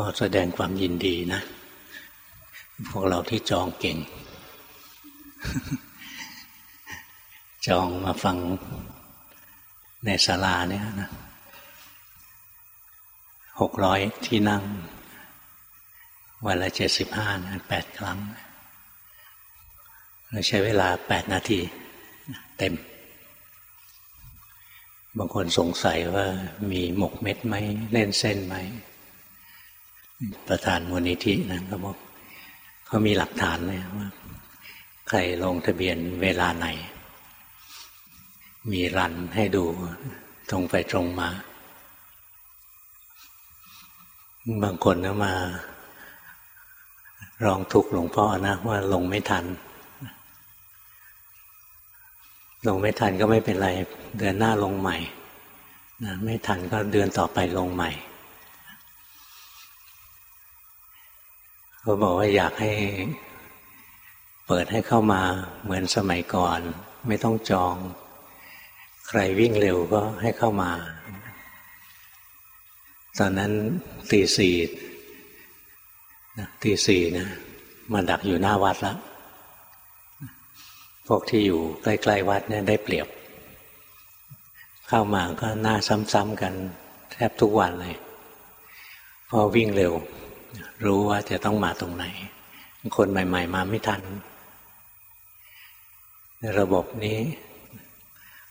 ก็แสดงความยินดีนะ พวกเราที่จองเก่ง จองมาฟังในศาลาเนี่ยนะหกร้อยที่นั่ง วันละเจ็ดสิบห้าแปดครั้ง เราใช้เวลาแปดนาที เต็ม บางคนสงสัยว่ามีหมกเม็ดไหม เล่นเส้นไหม ประธานมูลนิธินะเขาบอกเขามีหลักฐานเลยว่า ใครลงทะเบียนเวลาไหน มีรันให้ดูตรงไปตรงมา บางคนก็มา ร้องทุกข์หลวงพ่อนะว่าลงไม่ทัน ลงไม่ทันก็ไม่เป็นไร เดือนหน้าลงใหม่นะไม่ทันก็เดือนต่อไปลงใหม่ เขาบอกว่าอยากให้ เปิดให้เข้ามาเหมือนสมัยก่อน ไม่ต้องจอง ใครวิ่งเร็วก็ให้เข้ามา ตอนนั้นตีสี่ตีสี่นะมาดักอยู่หน้าวัดแล้วพวกที่อยู่ใกล้ ๆ วัดเนี่ยได้เปรียบ เข้ามาก็หน้าซ้ำๆกันแทบทุกวันเลยพอวิ่งเร็ว รู้ว่าจะต้องมาตรงไหน คนใหม่ ๆ มาไม่ทันในระบบนี้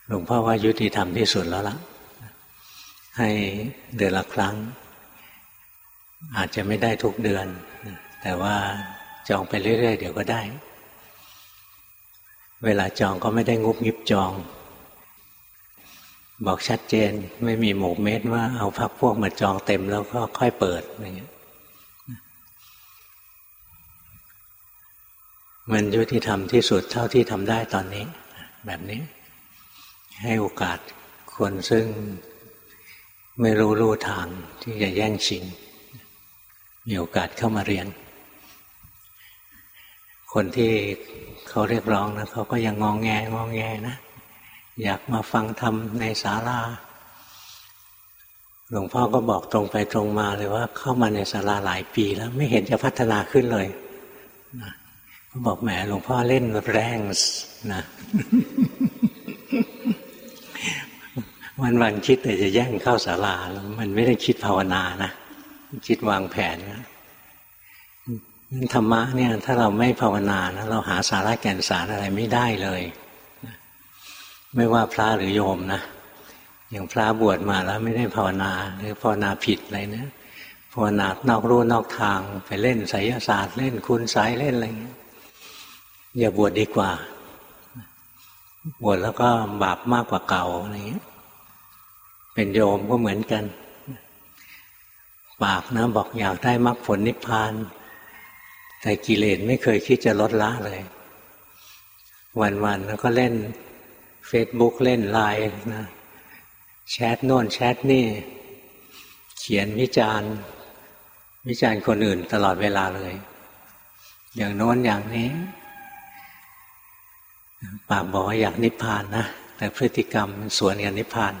หลวงพ่อว่ายุติธรรมที่สุดแล้วล่ะ ให้เดือนละครั้ง อาจจะไม่ได้ทุกเดือน แต่ว่าจองไปเรื่อยๆ เดี๋ยวก็ได้ เวลาจองก็ไม่ได้งุบงิบจอง บอกชัดเจนไม่มีหมกเม็ดว่าเอาพักพวกมาจองเต็มแล้วก็ค่อยเปิดอะไรเงี้ย มันยุติธรรมที่สุดเท่าที่ทำได้ตอนนี้ แบบนี้ ให้โอกาสคนซึ่งไม่รู้รู้ทางที่จะแย่งชิง มีโอกาสเข้ามาเรียน คนที่เขาเรียกร้องนะเขาก็ยังงองแงงองแงนะ อยากมาฟังธรรมในศาลาหลวงพ่อก็บอกตรงไปตรงมาเลยว่า เข้ามาในศาลาหลายปีแล้ว ไม่เห็นจะพัฒนาขึ้นเลยนะ บอกแหมหลวงพ่อเล่นแรงนะวันวันคิดแต่จะแย่งเข้าศาลามันไม่ได้คิดภาวนานะคิดวางแผนนะธรรมะเนี่ย ถ้าเราไม่ภาวนานะเราหาสาระแก่นสารอะไรไม่ได้เลย ไม่ว่าพระหรือโยมนะอย่างพระบวชมาแล้วไม่ได้ภาวนา หรือภาวนาผิดอะไรเนะภาวนานอกรู้นอกทางไปเล่นไสยศาสตร์เล่นคุณสายเล่นอะไรเงี้ย อย่าบวชดดีกว่า บวชแล้วก็บาปมากกว่าเก่าอะไรเงี้ย เป็นโยมก็เหมือนกัน ปากนะบอกอยากได้มรรคผลนิพพาน แต่กิเลสไม่เคยคิดจะลดละเลย วันๆแล้วก็เล่นเฟซบุ๊กเล่นไลน์นะแชทโน่นแชทนี่ เขียนวิจารณ์ วิจารณ์คนอื่นตลอดเวลาเลย อย่างโน้นอย่างนี้ ปากบอกว่าอยากนิพพานนะแต่พฤติกรรมสวนกับนิพพาน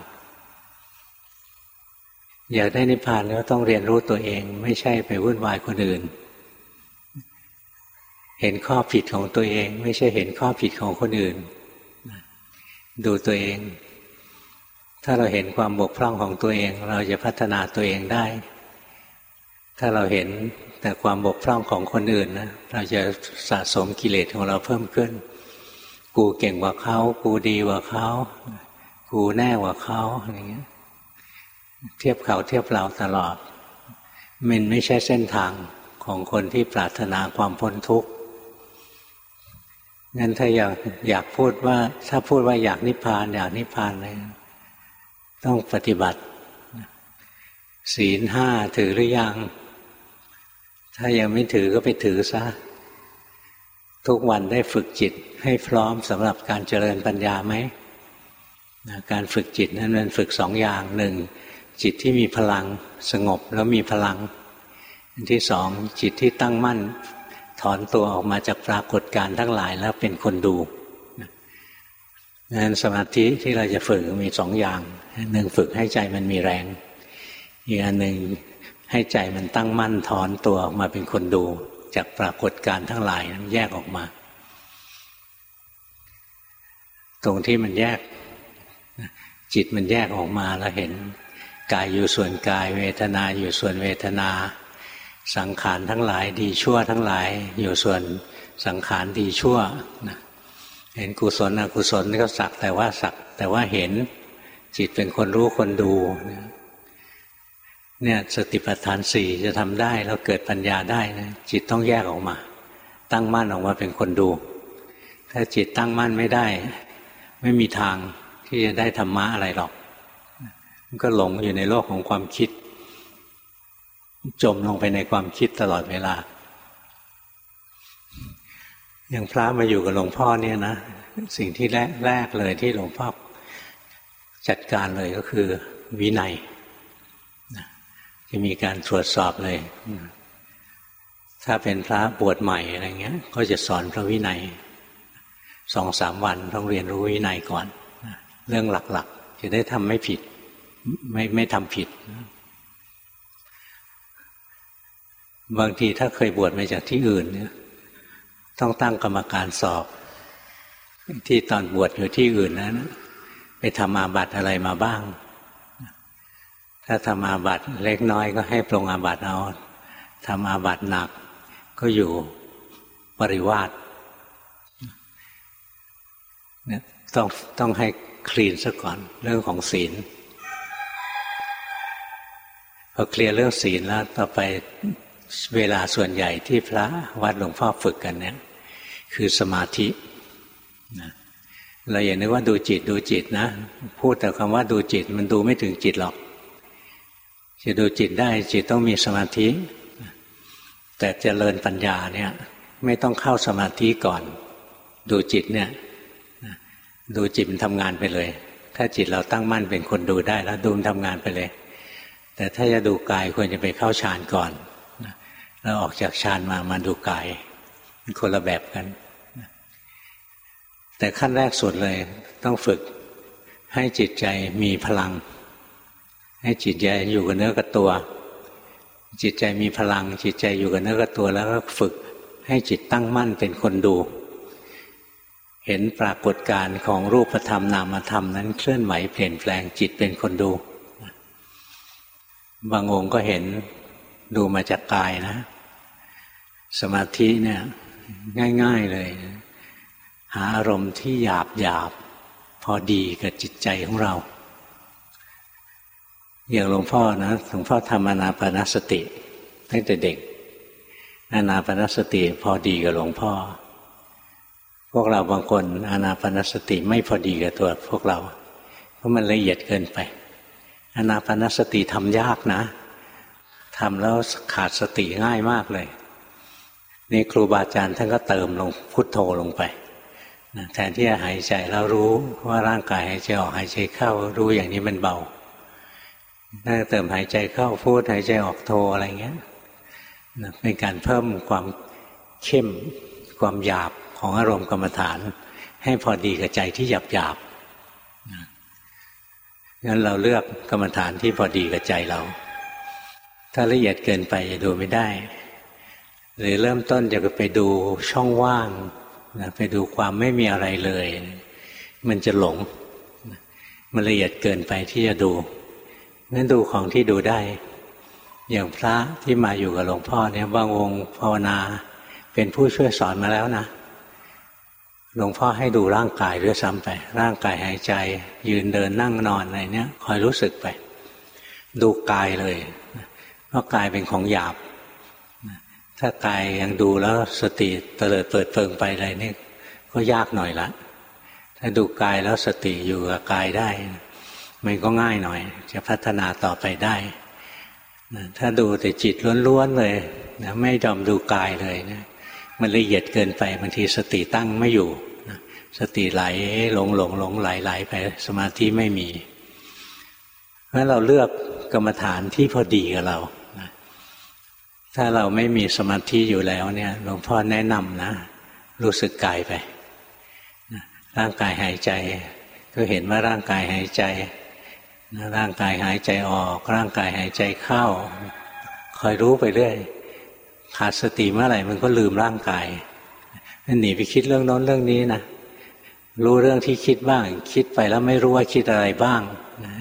อยากได้นิพพานแล้วต้องเรียนรู้ตัวเอง ไม่ใช่ไปวุ่นวายคนอื่น เห็นข้อผิดของตัวเอง ไม่ใช่เห็นข้อผิดของคนอื่น ดูตัวเอง ถ้าเราเห็นความบกพร่องของตัวเอง เราจะพัฒนาตัวเองได้ ถ้าเราเห็นแต่ความบกพร่องของคนอื่นนะเราจะสะสมกิเลสของเราเพิ่มขึ้น กูเก่งกว่าเขา กูดีกว่าเขา กูแน่กว่าเขาอย่างเงี้ย เทียบเขาเทียบเราตลอด มันไม่ใช่เส้นทางของคนที่ปรารถนาความพ้นทุกข์งั้นถ้าอยากอยากพูดว่า ถ้าพูดว่าอยากนิพพาน อยากนิพพานเลยต้องปฏิบัติ ศีลห้าถือหรือยัง ถ้ายังไม่ถือก็ไปถือซะ ทุกวันได้ฝึกจิตให้พร้อมสำหรับการเจริญปัญญาไหมการฝึกจิตนั้นมันฝึกสองอย่างหนึ่งจิตที่มีพลังสงบแล้วมีพลังอันที่สองจิตที่ตั้งมั่น ถอนตัวออกมาจากปรากฏการทั้งหลายแล้วเป็นคนดูนั้นสมาธิที่เราจะฝึกมีสองอย่างหนึ่งฝึกให้ใจมันมีแรง อีกอันหนึ่งให้ใจมันตั้งมั่นถอนตัวออกมาเป็นคนดู จากปรากฏการทั้งหลายนั้นแยกออกมา ตรงที่มันแยก จิตมันแยกออกมาแล้วเห็นกายอยู่ส่วนกาย เวทนาอยู่ส่วนเวทนา สังขารทั้งหลายดีชั่วทั้งหลาย อยู่ส่วนสังขารดีชั่วนะเห็นกุศลอกุศลก็สักแต่ว่าสักแต่ว่าเห็นจิตเป็นคนรู้คนดู เนี่ยสติปัฏฐานสี่จะทำได้แล้วเกิดปัญญาได้นะจิตต้องแยกออกมา ตั้งมั่นออกมาเป็นคนดู ถ้าจิตตั้งมั่นไม่ได้ ไม่มีทางที่จะได้ธรรมะอะไรหรอก มันก็หลงอยู่ในโลกของความคิด จมลงไปในความคิดตลอดเวลา อย่างพระมาอยู่กับหลวงพ่อเนี่ยนะสิ่งที่แรกแรกเลยที่หลวงพ่อจัดการเลยก็คือวินัย จะมีการตรวจสอบเลย ถ้าเป็นพระบวชใหม่อะไรเงี้ย ก็จะสอนพระวินัยสองสามวันต้องเรียนรู้วินัยก่อน เรื่องหลักๆ จะได้ทำไม่ผิด ไม่ไม่ทำผิด บางทีถ้าเคยบวชมาจากที่อื่นเนี่ยต้องตั้งกรรมการสอบ ที่ตอนบวชอยู่ที่อื่นนั้น ไปทำอาบัติอะไรมาบ้าง ถ้าทำอาบัตเล็กน้อยก็ให้ปรงอาบัตเอาทำอาบัตหนักก็อยู่ปริวาสเนี่ยต้องต้องให้คลีนซะก่อนเรื่องของศีลพอเคลียร์เรื่องศีลแล้วต่อไปเวลาส่วนใหญ่ที่พระวัดหลวงพ่อฝึกกันเนี่ย คือสมาธิเราอย่านึกว่าดูจิตดูจิตนะ พูดแต่คำว่าดูจิตมันดูไม่ถึงจิตหรอก จะดูจิตได้จิตต้องมีสมาธิ แต่เจริญปัญญาเนี่ย ไม่ต้องเข้าสมาธิก่อน ดูจิตเนี่ยดูจิตมันทำงานไปเลย ถ้าจิตเราตั้งมั่นเป็นคนดูได้แล้วดูมันทำงานไปเลย แต่ถ้าจะดูกายควรจะไปเข้าฌานก่อนแล้วออกจากฌานมามาดูกายคนละแบบกัน แต่ขั้นแรกสุดเลยต้องฝึกให้จิตใจมีพลัง ให้จิตใจอยู่กับเนื้อกับตัว จิตใจมีพลัง จิตใจอยู่กับเนื้อกับตัว แล้วก็ฝึกให้จิตตั้งมั่นเป็นคนดู เห็นปรากฏการณ์ของรูปธรรมนามธรรมนั้นเคลื่อนไหวเปลี่ยนแปลงจิตเป็นคนดู บางองค์ก็เห็นดูมาจากกายนะ สมาธิเนี่ยง่าย ๆเลย หาอารมณ์ที่หยาบหยาบพอดีกับจิตใจของเรา อย่างหลวงพ่อนะหลวงพ่อทำอนาปนสติตั้งแต่เด็กอนาปนสติพอดีกับหลวงพ่อ พวกเราบางคนอนาปนสติไม่พอดีกับตัวพวกเรา เพราะมันละเอียดเกินไปอนาปนสติทำยากนะทำแล้วขาดสติง่ายมากเลย นี่ครูบาอาจารย์ท่านก็เติมลงพุทโธลงไปแทนที่จะหายใจแล้วรู้ว่าร่างกายหายใจออกหายใจเข้ารู้อย่างนี้มันเบา ถ้าเติมหายใจเข้าพูดหายใจออกโทอะไรเงี้ยเป็นการเพิ่มความเข้มความหยาบของอารมณ์กรรมฐาน ให้พอดีกับใจที่หยาบหยาบงั้นเราเลือกกรรมฐานที่พอดีกับใจเรา ถ้าละเอียดเกินไปจะดูไม่ได้ หรือเริ่มต้นจะไปดูช่องว่างไปดูความไม่มีอะไรเลย มันจะหลง มันละเอียดเกินไปที่จะดู งั้นดูของที่ดูได้ อย่างพระที่มาอยู่กับหลวงพ่อเนี่ยบางองค์ภาวนาเป็นผู้ช่วยสอนมาแล้วนะหลวงพ่อให้ดูร่างกายด้วยซ้ำไป ร่างกายหายใจ ยืนเดินนั่งนอนอะไรเนี้ยคอยรู้สึกไป ดูกายเลยเพราะกายเป็นของหยาบ ถ้ากายยังดูแล้วสติเตลิดเปิดเปิงไปอะไรนี่ก็ยากหน่อยละถ้าดูกายแล้วสติอยู่กับกายได้ มันก็ง่ายหน่อย จะพัฒนาต่อไปได้นะถ้าดูแต่จิตล้วนๆเลยนะไม่ยอมดูกายเลยนะมันละเอียดเกินไปบางทีสติตั้งไม่อยู่นะสติไหลหลงหลงหลงไหลไหลไปสมาธิไม่มี เพราะเราเลือกกรรมฐานที่พอดีกับเรานะถ้าเราไม่มีสมาธิอยู่แล้วเนี่ยหลวงพ่อแนะนำนะ รู้สึกกายไปร่างกายหายใจ ก็เห็นว่าร่างกายหายใจ ร่างกายหายใจออก ร่างกายหายใจเข้า คอยรู้ไปเรื่อยขาดสติเมื่อไหร่มันก็ลืมร่างกายนั่นหนีไปคิดเรื่องน้นเรื่องนี้นะรู้เรื่องที่คิดบ้าง คิดไปแล้วไม่รู้ว่าคิดอะไรบ้าง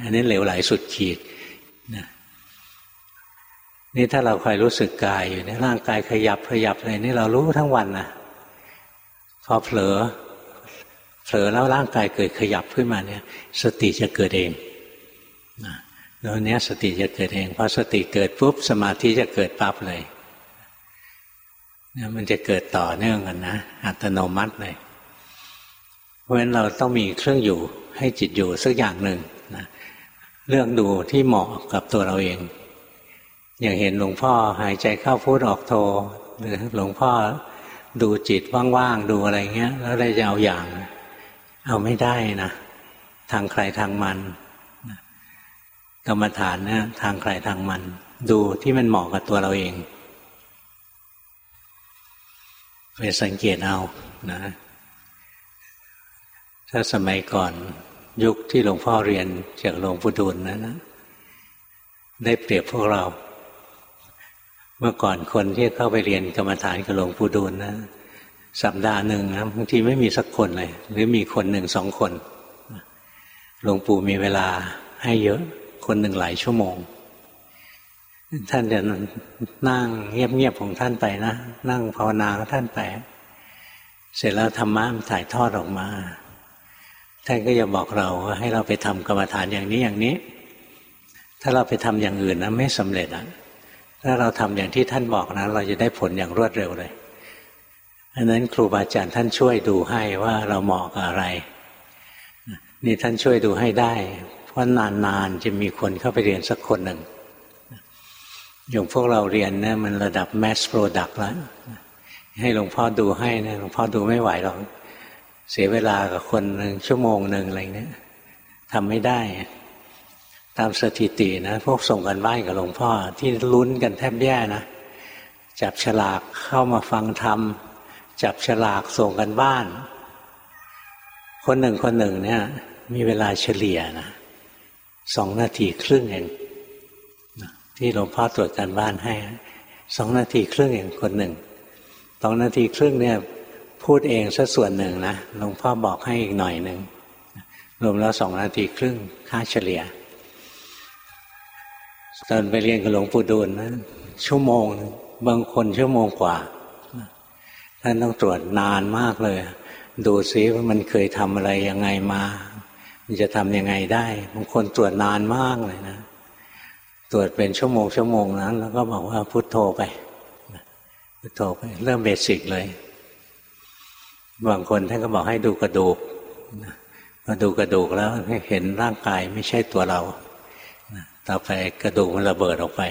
อันนี้เหลวไหลสุดขีดนะนี่ถ้าเราคอยรู้สึกกายอยู่ในร่างกายขยับขยับอะไรนี่เรารู้ทั้งวันนะพอเผลอเผลอแล้วร่างกายเกิดขยับขึ้นมาเนี่ย สติจะเกิดเอง แล้วเนี้ยสติจะเกิดเองพอสติเกิดปุ๊บสมาธิจะเกิดปั๊บเลยเนี่ยมันจะเกิดต่อเนื่องกันนะอัตโนมัติเลย เพราะฉะนั้นเราต้องมีเครื่องอยู่ให้จิตอยู่สักอย่างหนึ่งนะเรื่องดูที่เหมาะกับตัวเราเอง อย่างเห็นหลวงพ่อหายใจเข้าพูดออกโทหรือหลวงพ่อดูจิตว่างๆดูอะไรเงี้ย แล้วได้จะเอาอย่าง เอาไม่ได้นะทางใครทางมัน กรรมฐานเนี่ยทางใครทางมัน ดูที่มันเหมาะกับตัวเราเองไปสังเกตเอานะ ถ้าสมัยก่อนยุคที่หลวงพ่อเรียนจากหลวงปู่ดูลนะนะ ได้เปรียบพวกเรา เมื่อก่อนคนที่เข้าไปเรียนกรรมฐานกับหลวงปู่ดูลนะ สัปดาห์หนึ่งนะบางทีไม่มีสักคนเลย หรือมีคนหนึ่งสองคนหลวงปู่มีเวลาให้เยอะ คนหนึ่งหลายชั่วโมง ท่านจะนั่งเงียบๆของท่านไปนะ นั่งภาวนาของท่านไป เสร็จแล้วธรรมะมันถ่ายทอดออกมา ท่านก็จะบอกเราว่าให้เราไปทำกรรมฐานอย่างนี้อย่างนี้ ถ้าเราไปทำอย่างอื่นนะไม่สำเร็จอะถ้าเราทำอย่างที่ท่านบอกนะ เราจะได้ผลอย่างรวดเร็วเลยอันนั้นครูบาอาจารย์ท่านช่วยดูให้ว่าเราเหมาะกับอะไรนี่ท่านช่วยดูให้ได้ พราะนานๆจะมีคนเข้าไปเรียนสักคนหนึ่งอย่างพวกเราเรียนเนี่ยมันระดับ mass product แล้ว ให้หลวงพ่อดูให้นะหลวงพ่อดูไม่ไหวหรอกเสียเวลากับคนหนึ่งชั่วโมงหนึ่งอะไรเนี้ยทำไม่ได้ ตามสถิตินะพวกส่งกันบ้านกับหลวงพ่อ ที่ลุ้นกันแทบแย่นะจับฉลากเข้ามาฟังธรรมจับฉลากส่งกันบ้าน คนหนึ่งคนหนึ่งเนี่ย มีเวลาเฉลี่ยนะ สองนาทีครึ่งเองที่หลวงพ่อตรวจการบ้านให้สองนาทีครึ่งเองคนหนึ่งสองนาทีครึ่งเนี่ย พูดเองสักส่วนหนึ่งนะหลวงพ่อบอกให้อีกหน่อยหนึ่งรวมแล้วสองนาทีครึ่งค่าเฉลี่ยตอนไปเรียนกับหลวงปู่ดูลนะชั่วโมงบางคนชั่วโมงกว่าท่านต้องตรวจนานมากเลย ดูซิว่ามันเคยทำอะไรยังไงมา มันจะทำยังไงได้บางคนตรวจนานมากเลยนะ ตรวจเป็นชั่วโมงชั่วโมงนั้น แล้วก็บอกว่าพุโทโธไปพุโทโธไป เริ่มเบสิกเลย บางคนท่านก็บอกให้ดูกระดูกพอดูกระดูกแล้วเห็นร่างกายไม่ใช่ตัวเราต่อไปกระดูกมันระเบิดออกไป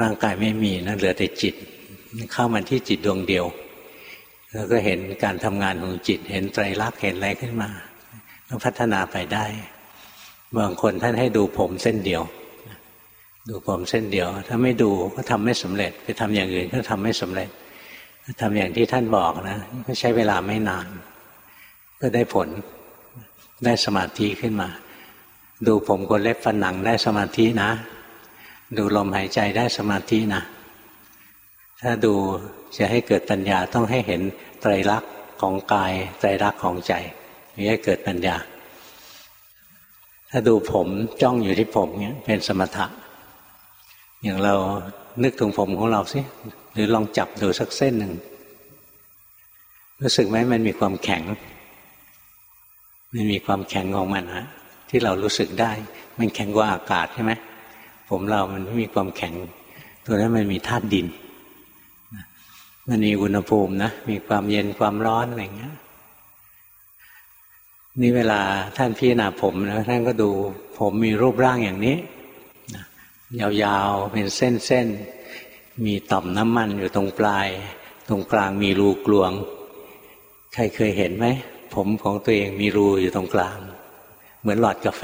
ร่างกายไม่มีนะเหลือแต่จิต เข้ามาที่จิตดวงเดียว แล้วก็เห็นการทำงานของจิต เห็นไตรลักษณ์เห็นอะไรขึ้นมา พัฒนาไปได้ บางคนท่านให้ดูผมเส้นเดียว ดูผมเส้นเดียว ถ้าไม่ดูก็ทำไม่สำเร็จ ไปทำอย่างอื่นก็ทำไม่สำเร็จทำอย่างที่ท่านบอกนะก็ใช้เวลาไม่นาน ก็ได้ผลได้สมาธิขึ้นมา ดูผมกนเล็บฝันหนังได้สมาธินะ ดูลมหายใจได้สมาธินะ ถ้าดูจะให้เกิดปัญญาต้องให้เห็นไตรลักษณ์ของกายไตรลักษณ์ของใจ นี่เกิดปัญญา ถ้าดูผมจ้องอยู่ที่ผมเนี้ยเป็นสมถะ อย่างเรานึกถึงผมของเราสิหรือลองจับดูสักเส้นหนึ่งรู้สึกไหมมันมีความแข็ง มันมีความแข็งของมันฮะที่เรารู้สึกได้ มันแข็งกว่าอากาศใช่ไหมผมเรามันไม่มีความแข็ง ตัวนั้นมันมีธาตุดิน มันมีอุณหภูมินะ มีความเย็นความร้อนอะไรเงี้ย นี่เวลาท่านพิจารณาผมนะท่านก็ดูผมมีรูปร่างอย่างนี้ยาวๆเป็นเส้นๆมีต่อมน้ำมันอยู่ตรงปลาย ตรงกลางมีรูกลวง ใครเคยเห็นไหมผมของตัวเองมีรูอยู่ตรงกลาง เหมือนหลอดกาแฟ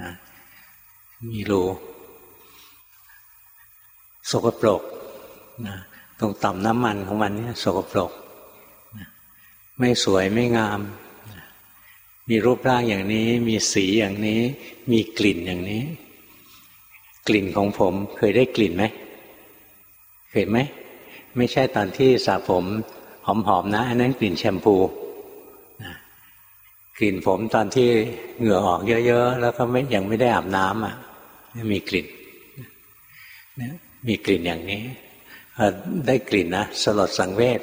นะมีรูสกปรกนะตรงต่อมน้ำมันของมันเนี่ยสกปรกนะไม่สวยไม่งาม มีรูปร่างอย่างนี้ มีสีอย่างนี้ มีกลิ่นอย่างนี้ กลิ่นของผม เคยได้กลิ่นไหมเคยไหมไม่ใช่ตอนที่สระผมหอมๆนะ อันนั้นกลิ่นแชมพูกลิ่นผมตอนที่เหงื่อออกเยอะๆแล้วก็ไม่ยังไม่ได้อาบน้ำอะมีกลิ่นมีกลิ่นอย่างนี้ได้กลิ่นนะสลดสังเวช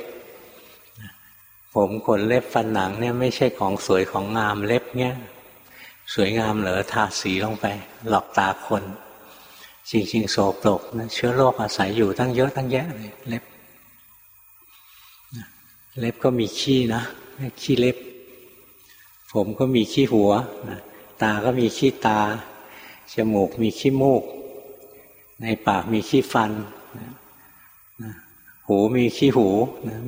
ผมขนเล็บฟันหนังเนี่ยไม่ใช่ของสวยของงามเล็บเนี่ยสวยงามเหรอทาสีลงไป หลอกตาคน จริง ๆ โสโปรกนะเชื้อโรคอาศัยอยู่ตั้งเยอะตั้งแยะเลยเล็บเล็บก็มีขี้นะขี้เล็บ ผมก็มีขี้หัวตาก็มีขี้ตา จมูกมีขี้มูก ในปากมีขี้ฟัน หูมีขี้หู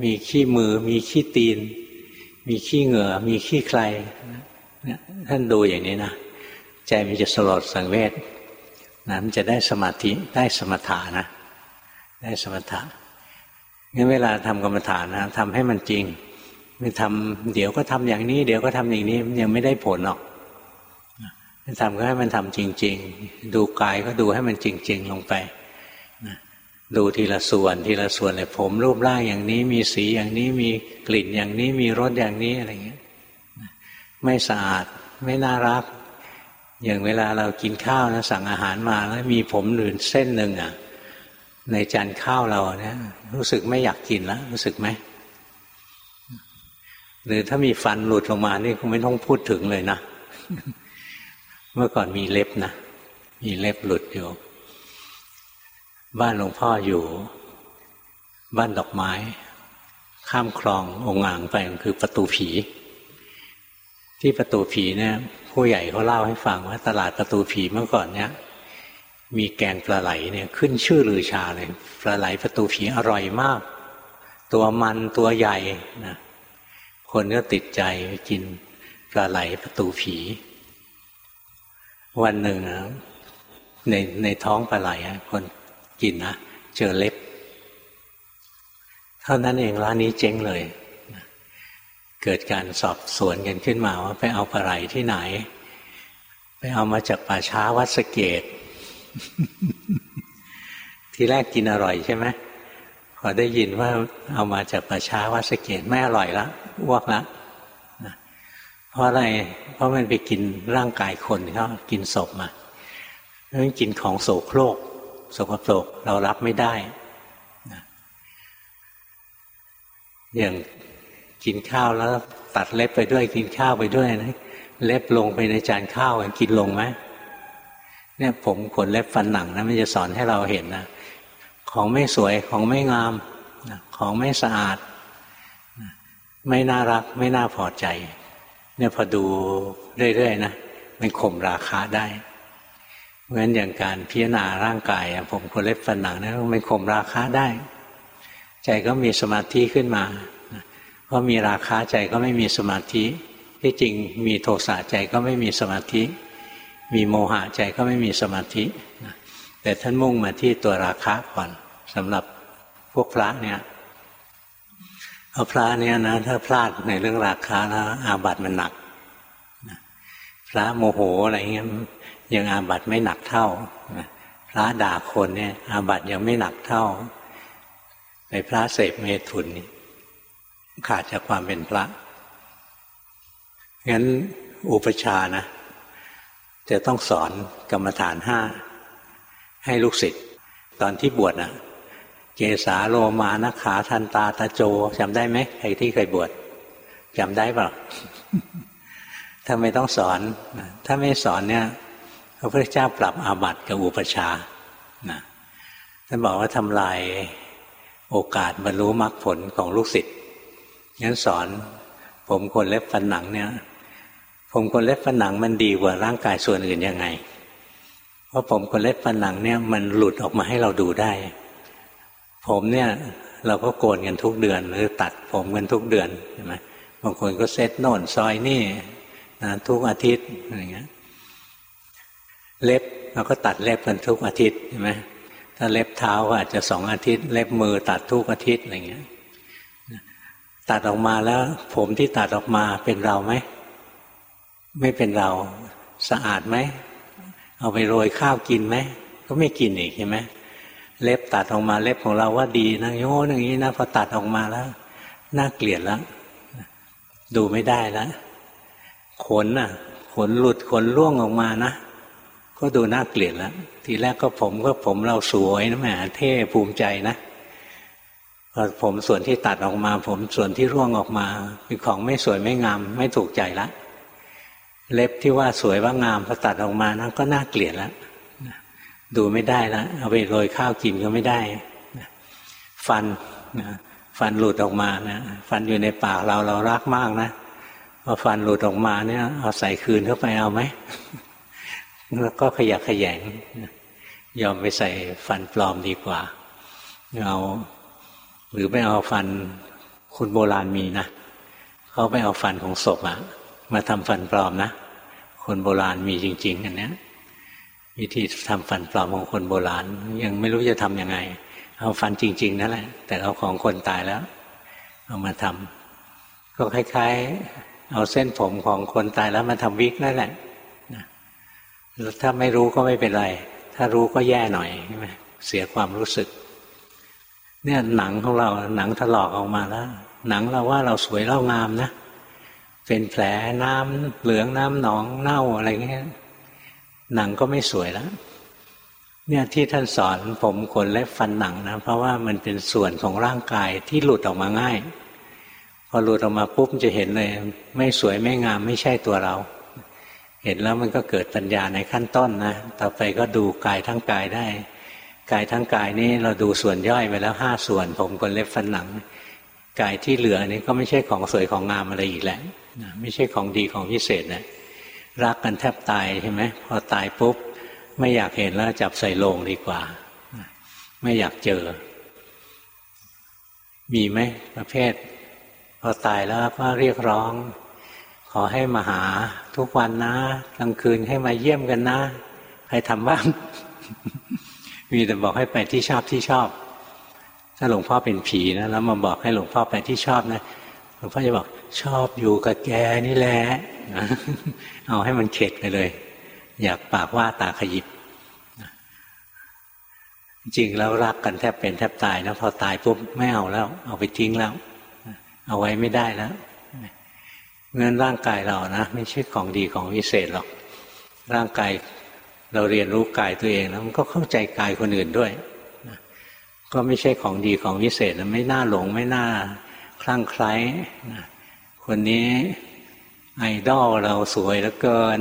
มีขี้มือ มีขี้ตีน มีขี้เหงื่อ มีขี้ใครท่านดูอย่างนี้นะใจมันจะสลดสังเวชนะมันจะได้สมาธิได้สมถานะ ได้สมถะงั้นเวลาทำกรรมฐานนะทำให้มันจริง ไม่ทำเดี๋ยวก็ทำอย่างนี้ เดี๋ยวก็ทำอย่างนี้ยังไม่ได้ผลหรอกทำก็ให้มันทำจริง ๆ ดูกายก็ดูให้มันจริง ๆ ลงไป ดูทีละส่วนทีละส่วนเลยผมรูปร่างอย่างนี้ มีสีอย่างนี้มีกลิ่นอย่างนี้มีรสอย่างนี้อะไรเงี้ยไม่สะอาดไม่น่ารัก อย่างเวลาเรากินข้าวนะสั่งอาหารมาแล้วมีผมหรือเส้นหนึ่งอะ ในจานข้าวเราเนี่ยรู้สึกไม่อยากกินแล้วรู้สึกไหมหรือถ้ามีฟันหลุดลงมานี่คงไม่ต้องพูดถึงเลยนะ เมื่อก่อนมีเล็บนะมีเล็บหลุดอยู่ บ้านหลวงพ่ออยู่ บ้านดอกไม้ ข้ามคลององอ่างไปคือประตูผี ที่ประตูผีเนี่ย ผู้ใหญ่เขาเล่าให้ฟังว่า ตลาดประตูผีเมื่อก่อนเนี่ย มีแกงปลาไหลเนี่ย ขึ้นชื่อลือชาเลยปลาไหลประตูผีอร่อยมาก ตัวมันตัวใหญ่นะคนก็ติดใจกินปลาไหลประตูผี วันหนึ่งในในท้องปลาไหลคน กินนะเจอเล็บ เท่านั้นเองร้านนี้เจ๊งเลย เกิดการสอบสวนกันขึ้นมาว่าไปเอาปลาไหลที่ไหน ไปเอามาจากป่าช้าวัดสเกต ทีแรกกินอร่อยใช่ไหมพอได้ยินว่าเอามาจากป่าช้าวัดสเกตไม่อร่อยละอ้วกละเพราะอะไร เพราะมันไปกินร่างกายคนเขากินศพมาแล้วกินของโสโครก สกปรกเรารับไม่ได้อย่างกินข้าวแล้วตัดเล็บไปด้วยกินข้าวไปด้วยนะเล็บลงไปในจานข้าวกินลงไหมเนี่ยผมขนเล็บฟันหนังนะมันจะสอนให้เราเห็นนะของไม่สวยของไม่งามของไม่สะอาด ไม่น่ารักไม่น่าพอใจ เนี่ยพอดูเรื่อยๆนะมันข่มราคาได้ เพราะฉะนั้นอย่างการพิจารณาร่างกายผมคนเล็บฟันหนังนะมันข่มราคาได้ ใจก็มีสมาธิขึ้นมาเพราะมีราคาใจก็ไม่มีสมาธิ ที่จริงมีโทสะใจก็ไม่มีสมาธิ มีโมหะใจก็ไม่มีสมาธิ แต่ท่านมุ่งมาที่ตัวราคะก่อนสำหรับพวกพระเนี่ยเอาพระเนี่ยนะถ้าพลาดในเรื่องราคาแล้วอาบัติมันหนักพระโมโหอะไรเงี้ย ยังอาบัตไม่หนักเท่าพระด่าคนเนี่ย อาบัตยังไม่หนักเท่า ในพระเสพเมถุนนี่ขาดจากความเป็นพระงั้นอุปชานะ จะต้องสอนกรรมฐานห้าให้ลูกศิษย์ตอนที่บวชนะเกสาโลมานะขาทันตาตาโจจำได้ไหมใครที่เคยบวชจำได้เปล่าถ้าไม่ต้องสอน ถ้าไม่สอนเนี่ย พระพุทธเจ้าปรับอาบัติกับอุปชานะท่านบอกว่าทำลายโอกาสบรรลุมรรคผลของลูกศิษย์งั้นสอน ผมคนเล็บฟันหนังเนี่ย ผมคนเล็บฟันหนังมันดีกว่าร่างกายส่วนอื่นยังไง เพราะผมคนเล็บฟันหนังเนี่ยมันหลุดออกมาให้เราดูได้ ผมเนี่ยเราก็โกนกันทุกเดือน หรือตัดผมกันทุกเดือนใช่ไหมบางคนก็เซ็ตโน่นซอยนี่นะทุกอาทิตย์อะไรเงี้ย เล็บเราก็ตัดเล็บกันทุกอาทิตย์ใช่ไหมถ้าเล็บเท้าก็อาจจะสองอาทิตย์ เล็บมือตัดทุกอาทิตย์อะไรเงี้ยตัดออกมาแล้ว ผมที่ตัดออกมาเป็นเราไหมไม่เป็นเราสะอาดไหมเอาไปโรยข้าวกินไหมก็ไม่กินอีกใช่ไหมเล็บตัดออกมาเล็บของเราว่าดีนะโยนอย่างนี้นะพอตัดออกมาแล้วน่าเกลียดแล้วดูไม่ได้แล้วขนน่ะ ขนหลุดขนร่วงออกมานะ ก็ดูน่าเกลียดแล้วทีแรกก็ผมก็ผมเราสวยนะแหมเท่ภูมิใจนะพอผมส่วนที่ตัดออกมา ผมส่วนที่ร่วงออกมาเป็นของไม่สวยไม่งาม ไม่ถูกใจละเล็บที่ว่าสวยว่างามพอตัดออกมานะก็น่าเกลียดแล้วดูไม่ได้แล้วเอาไปโรยข้าวกินก็ไม่ได้ฟันฟันหลุดออกมานะฟันอยู่ในปากเราเรารักมากนะพอฟันหลุดออกมาเนี่ย เอาใส่คืนเข้าไปเอาไหม แล้วก็ขยักขยงยอมไปใส่ฟันปลอมดีกว่าเอาหรือไม่เอาฟันคุณโบราณมีนะเขาไปเอาฟันของศพอะมาทำฟันปลอมนะคนโบราณมีจริง ๆ อันนี้วิธีทำฟันปลอมของคนโบราณ ยังไม่รู้จะทำยังไง เอาฟันจริง ๆนั่นแหละ แต่เอาของคนตายแล้ว เอามาทำก็คล้าย ๆ เอาเส้นผมของคนตายแล้วมาทำวิกนั่นแหละ ถ้าไม่รู้ก็ไม่เป็นไร ถ้ารู้ก็แย่หน่อยใช่ไหมเสียความรู้สึก เนี่ยหนังของเราหนังถลอกออกมาแล้ว หนังเราว่าเราสวยเล่างามนะ เป็นแผลน้ำเหลืองน้ำหนองเน่าอะไรเงี้ย หนังก็ไม่สวยแล้วเนี่ยที่ท่านสอนผมขนและฟันหนังนะ เพราะว่ามันเป็นส่วนของร่างกายที่หลุดออกมาง่าย พอหลุดออกมาปุ๊บจะเห็นเลย ไม่สวยไม่งามไม่ใช่ตัวเรา เห็นแล้วมันก็เกิดปัญญาในขั้นต้นนะต่อไปก็ดูกายทั้งกายได้ กายทั้งกายนี้เราดูส่วนย่อยไปแล้วห้าส่วน ผมกนเล็บฟันหนัง กายที่เหลือนี่ก็ไม่ใช่ของสวยของงามอะไรอีกแหละไม่ใช่ของดีของพิเศษนะรักกันแทบตายใช่ไหมพอตายปุ๊บไม่อยากเห็นแล้วจับใส่โลงดีกว่า ไม่อยากเจอ มีไหมประเภท พอตายแล้วก็เรียกร้อง ขอให้มาหาทุกวันนะกลางคืนให้มาเยี่ยมกันนะ ใครทำบ้าง มีแต่บอกให้ไปที่ชอบที่ชอบ ถ้าหลวงพ่อเป็นผีนะแล้วมาบอกให้หลวงพ่อไปที่ชอบนะหลวงพ่อจะบอกชอบอยู่กับแกนี่แหละเอาให้มันเข็ดไปเลย อยากปากว่าตาขยิบจริงแล้วรักกันแทบเป็นแทบตายนะพอตายปุ๊บไม่เอาแล้ว เอาไปทิ้งแล้ว เอาไว้ไม่ได้แล้ว งั้นร่างกายเรานะไม่ใช่ของดีของวิเศษหรอก ร่างกายเราเรียนรู้กายตัวเองแล้วมันก็เข้าใจกายคนอื่นด้วยก็ไม่ใช่ของดีของวิเศษไม่น่าหลงไม่น่าคลั่งไคล้คนนี้ไอดอลเราสวยเหลือเกิน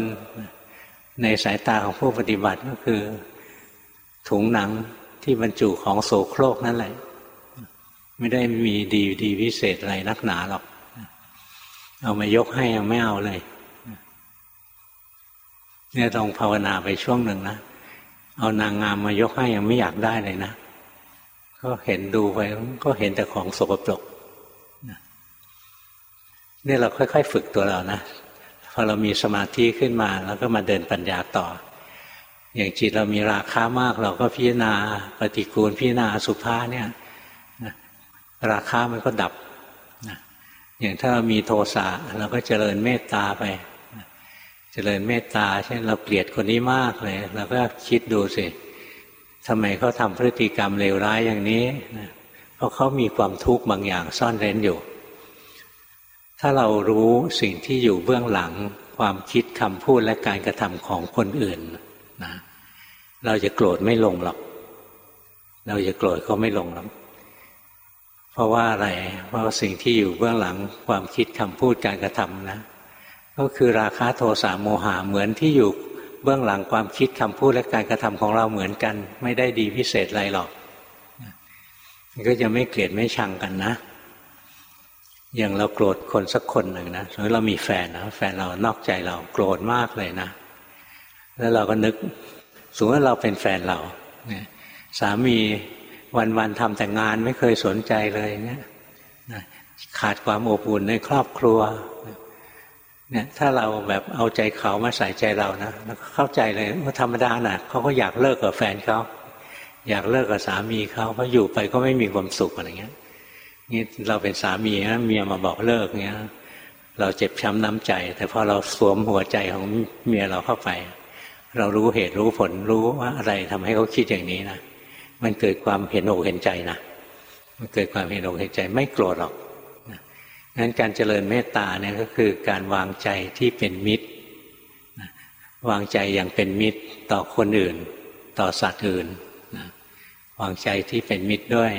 ในสายตาของผู้ปฏิบัติก็คือ ถุงหนังที่บรรจุของโสโครกนั่นแหละ ไม่ได้มีดีดีวิเศษอะไรนักหนาหรอก เอามายกให้ยังไม่เอาเลย เนี่ยต้องภาวนาไปช่วงหนึ่งนะเอานางงามมายกให้ยังไม่อยากได้เลยนะก็เห็นดูไปก็เห็นแต่ของสกปรกเนี่ยเราค่อย ๆ ฝึกตัวเรานะพอเรามีสมาธิขึ้นมา แล้วก็มาเดินปัญญาต่อ อย่างจิตเรามีราคามาก เราก็พิจารณาปฏิกูลพิจารณาสุภาเนี่ยราคามันก็ดับ อย่างถ้าเรามีโทสะเราก็เจริญเมตตาไป เจริญเมตตาเช่นเราเกลียดคนนี้มากเลย เราก็คิดดูสิทำไมเขาทำพฤติกรรมเลวร้ายอย่างนี้เพราะเขามีความทุกข์บางอย่างซ่อนเร้นอยู่ ถ้าเรารู้สิ่งที่อยู่เบื้องหลังความคิดคำพูดและการกระทำของคนอื่นนะเราจะโกรธไม่ลงหรอก เราจะโกรธก็ไม่ลงหรอก เพราะว่าอะไรเพราะสิ่งที่อยู่เบื้องหลังความคิดคำพูดการกระทำนะ ก็คือราคะโทสะโมหะเหมือนที่อยู่เบื้องหลังความคิดคำพูดและการกระทำของเราเหมือนกัน ไม่ได้ดีพิเศษอะไรหรอกก็จะไม่เกลียดไม่ชังกันนะ อย่างเราโกรธคนสักคนหนึ่งนะสมมติเรามีแฟนนะแฟนเรานอกใจเราโกรธมากเลยนะ แล้วเราก็นึกสมมติว่าเราเป็นแฟนเราสามี วันๆทำแต่งานไม่เคยสนใจเลยเนี่ยขาดความอบอุ่นในครอบครัวเนี่ยถ้าเราแบบเอาใจเขามาใส่ใจเรานะแล้วเข้าใจเลยว่าธรรมดาน่ะเขาก็อยากเลิกกับแฟนเขาอยากเลิกกับสามีเขาเพราะอยู่ไปก็ไม่มีความสุขอะไรเงี้ยนี่เราเป็นสามีนะเมียมาบอกเลิกเงี้ย เราเจ็บช้ำน้ำใจ แต่พอเราสวมหัวใจของเมียเราเข้าไป เรารู้เหตุรู้ผลรู้ว่าอะไรทำให้เขาคิดอย่างนี้นะ มันเกิดความเห็นอกเห็นใจนะมันเกิดความเห็นอกเห็นใจไม่โกรธหรอกงั้นการเจริญเมตตาเนี่ยก็คือการวางใจที่เป็นมิตร วางใจอย่างเป็นมิตรต่อคนอื่น ต่อสัตว์อื่น วางใจที่เป็นมิตรด้วย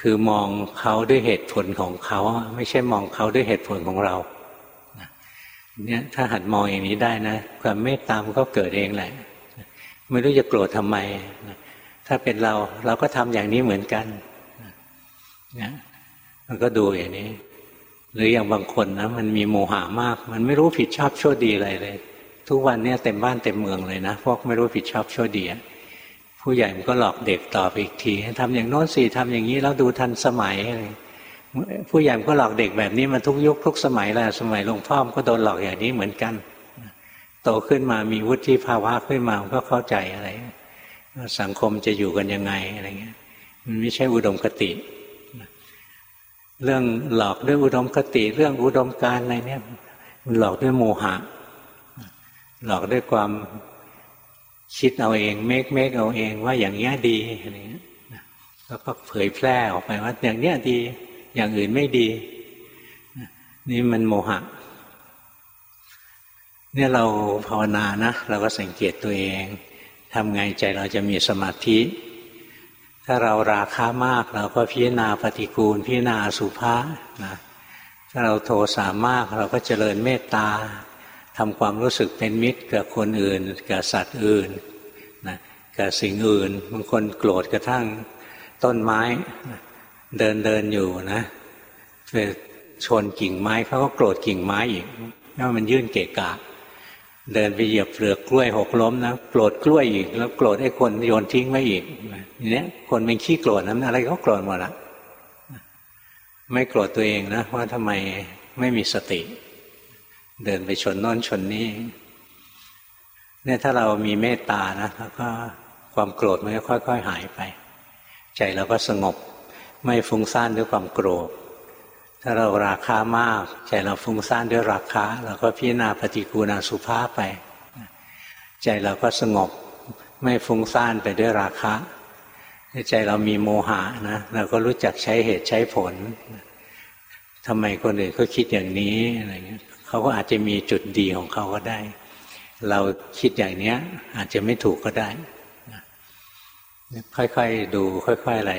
คือมองเขาด้วยเหตุผลของเขา ไม่ใช่มองเขาด้วยเหตุผลของเราเนี่ยถ้าหัดมองอย่างนี้ได้นะ ความเมตตามก็เกิดเองแหละ ไม่รู้จะโกรธทำไม ถ้าเป็นเราเราก็ทำอย่างนี้เหมือนกันนี่ยมันก็ดูอย่างนี้ หรืออย่างบางคนนะมันมีโมหะมาก มันไม่รู้ผิดชอบชั่วดีอะไรเลย ทุกวันเนี่ยเต็มบ้านเต็มเมืองเลยนะพวกไม่รู้ผิดชอบชั่วดีผู้ใหญ่มันก็หลอกเด็กต่อบอีกทีทำอย่างโน้นสิทำอย่างนี้แล้วดูทันสมัยอะไรผู้ใหญ่ก็หลอกเด็กแบบนี้มาทุกยุคทุกสมัยแหล้วสมัยหลวงพ่อก็โดนหลอกอย่างนี้เหมือนกัน โตขึ้นมามีวุฒิภาวะขึ้นมาก็เข้าใจอะไร สังคมจะอยู่กันยังไงอะไรเงี้ย มันไม่ใช่อุดมคติ เรื่องหลอกด้วยอุดมคติ เรื่องอุดมการณ์อะไรเนี่ย มันหลอกด้วยโมหะ หลอกด้วยความคิดเอาเอง make make เอาเอง ว่าอย่างเนี้ยดีอะไรเงี้ยแล้วก็เผยแพร่ออกไปว่า อย่างเนี้ยดี อย่างอื่นไม่ดี นี่มันโมหะ เนี่ยเราภาวนานะ เราก็สังเกตตัวเอง ทำไงใจเราจะมีสมาธิ ถ้าเราราคามากเราก็พิจารณาปฏิกูล พิจารณาสุภานะถ้าเราโทสามากเราก็เจริญเมตตาทำความรู้สึกเป็นมิตรกับคนอื่นกับสัตว์อื่นนะกับสิ่งอื่นบางคนโกรธกระทั่งต้นไม้นะเดินเดินอยู่นะไปชนกิ่งไม้เขาก็โกรธกิ่งไม้อีกเพราะมันยื่นเกะกะ เดินไปเหยียบเปลือกกล้วยหกล้มนะโกรธกล้วยอีก แล้วโกรธไอ้คนโยนทิ้งไว้อีกเนี้ยคนเป็นขี้โกรธนั้นอะไรก็โกรธหมดละไม่โกรธตัวเองนะว่าทำไมไม่มีสติ เดินไปชนน้นชนนี้เนี่ยถ้าเรามีเมตตานะแล้วก็ความโกรธมันก็ค่อย ๆ หายไป ใจเราก็สงบ ไม่ฟุ้งซ่านด้วยความโกรธ ถ้าเราราคามาก ใจเราฟุ้งซ่านด้วยราคาเราก็พิจารณาปฏิกูณาสุภาพไป ใจเราก็สงบไม่ฟุ้งซ่านไปด้วยราคะใจเรามีโมหะนะเราก็รู้จักใช้เหตุใช้ผลทำไมคนอื่นเขาคิดอย่างนี้อะไรเงี้ยเขาก็อาจจะมีจุดดีของเขาก็ได้ เราคิดอย่างเนี้ย อาจจะไม่ถูกก็ได้ค่อยๆดูค่อยๆอะไร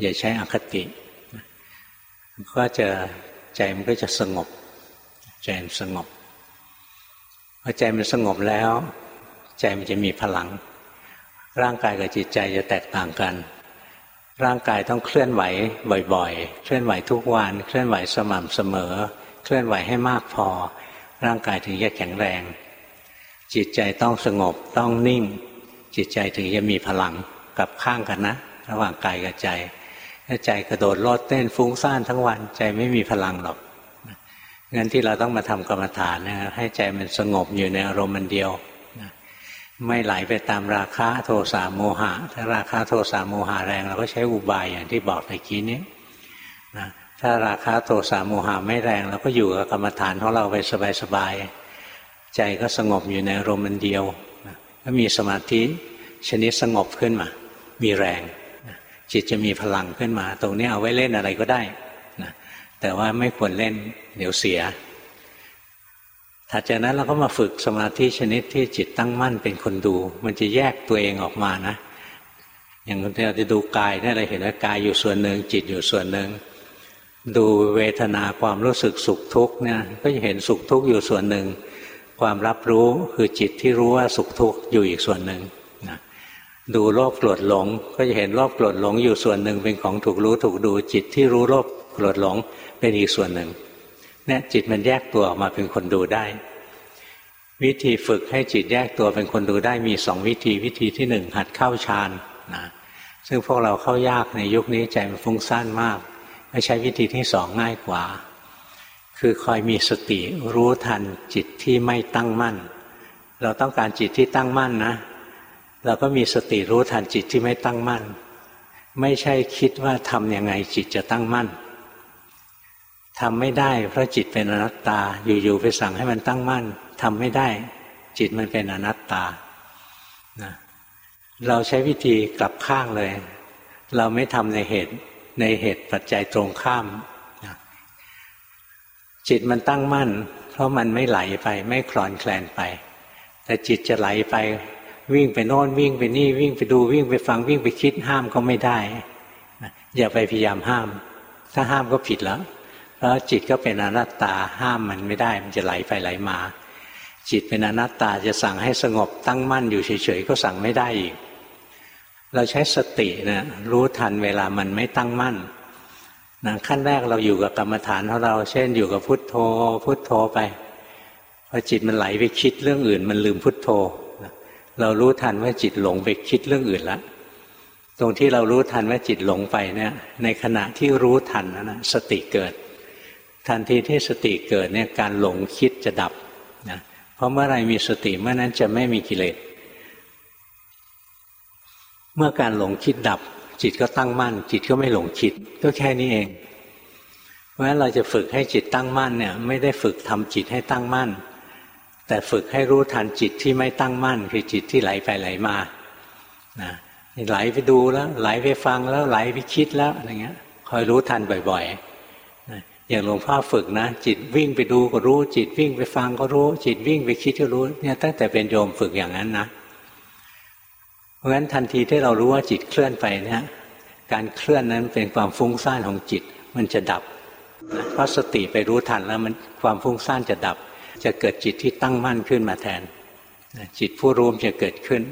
อย่าใช้อคติ ก็จะใจมันก็จะสงบ ใจมันสงบพอใจมันสงบแล้ว ใจมันจะมีพลัง ร่างกายกับจิตใจจะแตกต่างกัน ร่างกายต้องเคลื่อนไหวบ่อยๆ เคลื่อนไหวทุกวัน เคลื่อนไหวสม่ำเสมอ เคลื่อนไหวให้มากพอ ร่างกายถึงจะแข็งแรง จิตใจต้องสงบต้องนิ่ง จิตใจถึงจะมีพลังกับข้างกันนะ ระหว่างกายกับใจ ถ้าใจกระโดดโลดเต้นฟุ้งซ่านทั้งวัน ใจไม่มีพลังหรอกงั้นที่เราต้องมาทำกรรมฐานนะให้ใจมันสงบอยู่ในอารมณ์มันเดียวไม่ไหลไปตามราคะโทสะโมหะ ถ้าราคะโทสะโมหะแรงเราก็ใช้อุบายอย่างที่บอกไปกี้นี้นะถ้าราคะโทสะโมหะไม่แรงเราก็อยู่กับกรรมฐานของเราไปสบายๆใจก็สงบอยู่ในอารมณ์มันเดียวก็มีสมาธิชนิดสงบขึ้นมา มีแรง จิตจะมีพลังขึ้นมา ตรงนี้เอาไว้เล่นอะไรก็ได้นะแต่ว่าไม่ควรเล่นเดี๋ยวเสียถัดจากนั้นเราก็มาฝึกสมาธิชนิดที่จิตตั้งมั่นเป็นคนดู มันจะแยกตัวเองออกมานะ อย่างเราจะดูกายเนี่ยเราเห็นว่ากายอยู่ส่วนหนึ่งจิตอยู่ส่วนหนึ่งดูเวทนาความรู้สึกสุขทุกข์เนี่ยก็จะเห็นสุขทุกข์อยู่ส่วนหนึ่ง ความรับรู้คือจิตที่รู้ว่าสุขทุกข์อยู่อีกส่วนหนึ่งนะ ดูโลภโกรธหลง ก็จะเห็นโลภโกรธหลงอยู่ส่วนหนึ่งเป็นของถูกรู้ถูกดูจิตที่รู้โลภโกรธหลงเป็นอีกส่วนหนึ่งเนี่ยจิตมันแยกตัวออกมาเป็นคนดูได้ วิธีฝึกให้จิตแยกตัวเป็นคนดูได้มีสองวิธีวิธีที่หนึ่งหัดเข้าฌานนะซึ่งพวกเราเข้ายากในยุคนี้ใจมันฟุ้งซ่านมากไม่ใช้วิธีที่สองง่ายกว่า คือคอยมีสติรู้ทันจิตที่ไม่ตั้งมั่น เราต้องการจิตที่ตั้งมั่นนะ เราก็มีสติรู้ทันจิตที่ไม่ตั้งมั่น ไม่ใช่คิดว่าทำยังไงจิตจะตั้งมั่นทำไม่ได้เพราะจิตเป็นอนัตตาอยู่ๆไปสั่งให้มันตั้งมั่นทำไม่ได้ จิตมันเป็นอนัตตานะเราใช้วิธีกลับข้างเลย เราไม่ทำในเหตุในเหตุปัจจัยตรงข้ามนะจิตมันตั้งมั่น เพราะมันไม่ไหลไป ไม่คลอนแคลนไป แต่จิตจะไหลไป วิ่งไปโน่นวิ่งไปนี่วิ่งไปดูวิ่งไปฟังวิ่งไปคิดห้ามก็ไม่ได้อย่าไปพยายามห้าม ถ้าห้ามก็ผิดแล้วเพราะจิตก็เป็นอนัตตาห้ามมันไม่ได้ มันจะไหลไปไหลมา จิตเป็นอนัตตาจะสั่งให้สงบตั้งมั่นอยู่เฉยๆก็สั่งไม่ได้อีก เราใช้สตินะรู้ทันเวลามันไม่ตั้งมั่นนะขั้นแรกเราอยู่กับกรรมฐานของเรา เช่นอยู่กับพุทโธ พุทโธไปพอจิตมันไหลไปคิดเรื่องอื่น มันลืมพุทโธ เรารู้ทันว่าจิตหลงไปคิดเรื่องอื่นแล้วตรงที่เรารู้ทันว่าจิตหลงไปเนี่ย ในขณะที่รู้ทันนะสติเกิด ทันทีที่สติเกิดเนี่ยการหลงคิดจะดับนะเพราะเมื่อไรมีสติเมื่อนั้นจะไม่มีกิเลสเมื่อการหลงคิดดับ จิตก็ตั้งมั่น จิตก็ไม่หลงคิด ก็แค่นี้เอง เพราะฉะนั้นเราจะฝึกให้จิตตั้งมั่นเนี่ย ไม่ได้ฝึกทำจิตให้ตั้งมั่น แต่ฝึกให้รู้ทันจิตที่ไม่ตั้งมั่น คือจิตที่ไหลไปไหลมานะไหลไปดูแล้ว ไหลไปฟังแล้วไหลไปคิดแล้วอะไรเงี้ย คอยรู้ทันบ่อยๆนะอย่างหลวงพ่อฝึกนะ จิตวิ่งไปดูก็รู้ จิตวิ่งไปฟังก็รู้ จิตวิ่งไปคิดก็รู้เนี่ยตั้งแต่เป็นโยมฝึกอย่างนั้นนะเพราะฉะนั้นทันทีที่เรารู้ว่าจิตเคลื่อนไปเนี่ยการเคลื่อนนั้นเป็นความฟุ้งซ่านของจิตมันจะดับนะเพราะสติไปรู้ทันแล้วมันความฟุ้งซ่านจะดับ จะเกิดจิตที่ตั้งมั่นขึ้นมาแทน จิตผู้รู้จะเกิดขึ้น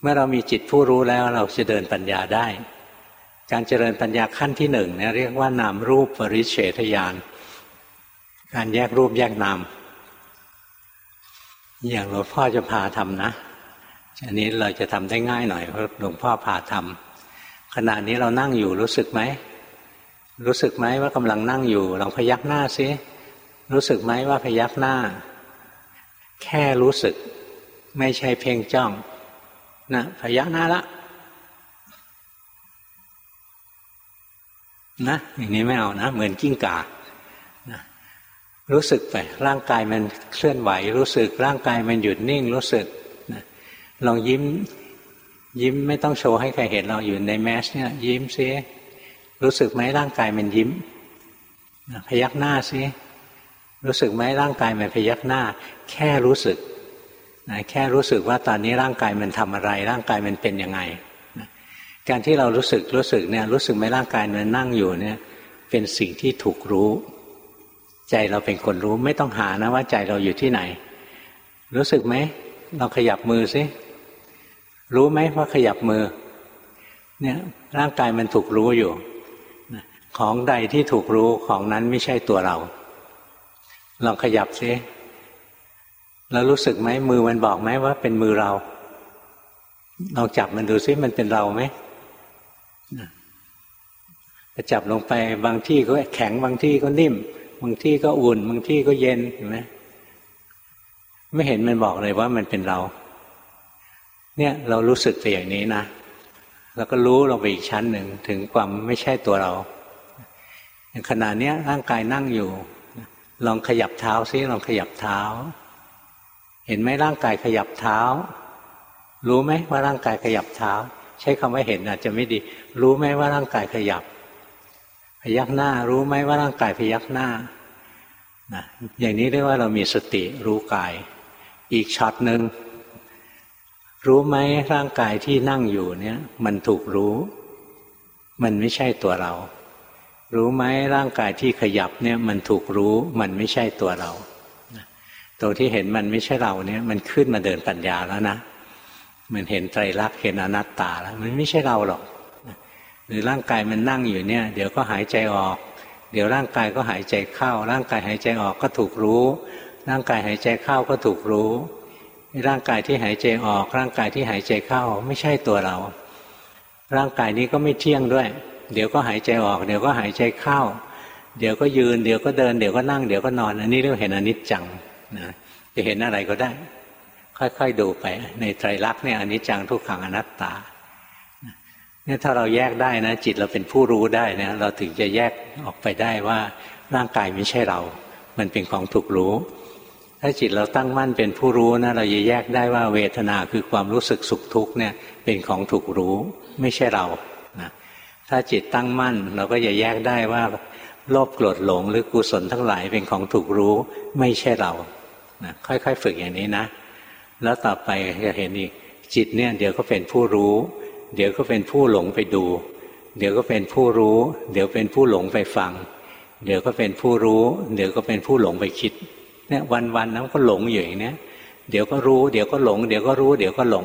เมื่อเรามีจิตผู้รู้แล้วเราจะเดินปัญญาได้ การเจริญปัญญาขั้นที่หนึ่งเนี่ยเรียกว่านามรูปปริเฉทญาณการแยกรูปแยกนามอย่างหลวงพ่อจะพาทำนะอันนี้เราจะทำได้ง่ายหน่อยเพราะหลวงพ่อพาทำขณะนี้เรานั่งอยู่รู้สึกไหมรู้สึกไหมว่ากำลังนั่งอยู่ลองพยักหน้าซิ รู้สึกไหมว่าพยักหน้า แค่รู้สึก ไม่ใช่เพ่งจ้องนะพยักหน้าละนะอย่างนี้ไม่เอานะ เหมือนกิ้งก่านะรู้สึกไป ร่างกายมันเคลื่อนไหว รู้สึก ร่างกายมันหยุดนิ่ง รู้สึกนะลองยิ้ม ยิ้มไม่ต้องโชว์ให้ใครเห็นเราอยู่ในแมสเนี่ย ยิ้มซิรู้สึกไหมร่างกายมันยิ้มนะพยักหน้าซิ รู้สึกไหมร่างกายมันพยักหน้า แค่รู้สึกนะแค่รู้สึกว่าตอนนี้ร่างกายมันทำอะไร ร่างกายมันเป็นยังไงนะการที่เรารู้สึกรู้สึกเนี่ยรู้สึกไหมร่างกายมันนั่งอยู่เนี่ยเป็นสิ่งที่ถูกรู้ ใจเราเป็นคนรู้ไม่ต้องหานะว่าใจเราอยู่ที่ไหน รู้สึกไหมเราขยับมือซิรู้ไหมว่าขยับมือเนี่ยร่างกายมันถูกรู้อยู่ ของใดที่ถูกรู้ของนั้นไม่ใช่ตัวเรา ลองขยับซิเรารู้สึกไหมมือมันบอกไหมว่าเป็นมือเราลองจับมันดูซิมันเป็นเราไหมจับลงไปบางที่ก็แข็งบางที่ก็นิ่ม บางที่ก็อุ่น บางที่ก็เย็นเห็นไหมไม่เห็นมันบอกเลยว่ามันเป็นเรา เนี่ยเรารู้สึกไปอย่างนี้นะแล้วก็รู้ลงไปอีกชั้นหนึ่งถึงความไม่ใช่ตัวเราขณะนี้ร่างกายนั่งอยู่ ลองขยับเท้าซิลองขยับเท้า เห็นไหมร่างกายขยับเท้า รู้ไหมว่าร่างกายขยับเท้า ใช้คำว่าเห็นอาจจะไม่ดี รู้ไหมว่าร่างกายขยับ พยักหน้า รู้ไหมว่าร่างกายพยักหน้านะอย่างนี้เรียกว่าเรามีสติรู้กาย อีกช็อตหนึ่งรู้ไหมร่างกายที่นั่งอยู่เนี่ย มันถูกรู้ มันไม่ใช่ตัวเรา รู้ไหมร่างกายที่ขยับเนี่ยมันถูกรู้มันไม่ใช่ตัวเราตัวที่เห็นมันไม่ใช่เราเนี่ย มันขึ้นมาเดินปัญญาแล้วนะมันเห็นไตรลักษณ์เห็นอนัตตาแล้ว มันไม่ใช่เราหรอกหรือร่างกายมันนั่งอยู่เนี่ย เดี๋ยวก็หายใจออก เดี๋ยวร่างกายก็หายใจเข้า ร่างกายหายใจออกก็ถูกรู้ ร่างกายหายใจเข้าก็ถูกรู้ร่างกายที่หายใจออก ร่างกายที่หายใจเข้า ไม่ใช่ตัวเรา ร่างกายนี้ก็ไม่เที่ยงด้วย เดี๋ยวก็หายใจออก เดี๋ยวก็หายใจเข้า เดี๋ยวก็ยืน เดี๋ยวก็เดิน เดี๋ยวก็นั่ง เดี๋ยวก็นอน อันนี้เรียกเห็นอนิจจังนะจะเห็นอะไรก็ได้ ค่อยๆดูไป ในไตรลักษณ์เนี่ยอนิจจังทุกขังอนัตตาเนี่ยถ้าเราแยกได้นะ จิตเราเป็นผู้รู้ได้นะเราถึงจะแยกออกไปได้ว่าร่างกายไม่ใช่เรา มันเป็นของถูกรู้ ถ้าจิตเราตั้งมั่นเป็นผู้รู้นะเราจะแยกได้ว่าเวทนาคือความรู้สึกสุขทุกข์เนี่ยเป็นของถูกรู้ ไม่ใช่เรา ถ้าจิตตั้งมั่น เราก็จะแยกได้ว่า โลภโกรธหลงหรือกุศลทั้งหลายเป็นของถูกรู้ไม่ใช่เรานะค่อยๆ ฝึกอย่างนี้นะ แล้วต่อไปจะเห็นอีกจิตเนี่ยเดี๋ยวก็เป็นผู้รู้ เดี๋ยวก็เป็นผู้หลงไปดู เดี๋ยวก็เป็นผู้รู้ เดี๋ยวเป็นผู้หลงไปฟัง เดี๋ยวก็เป็นผู้รู้ เดี๋ยวก็เป็นผู้หลงไปคิดเนี่ยวันๆนั้นก็หลงอยู่อย่างนี้เดี๋ยวก็รู้เดี๋ยวก็หลง เดี๋ยวก็รู้ เดี๋ยวก็หลง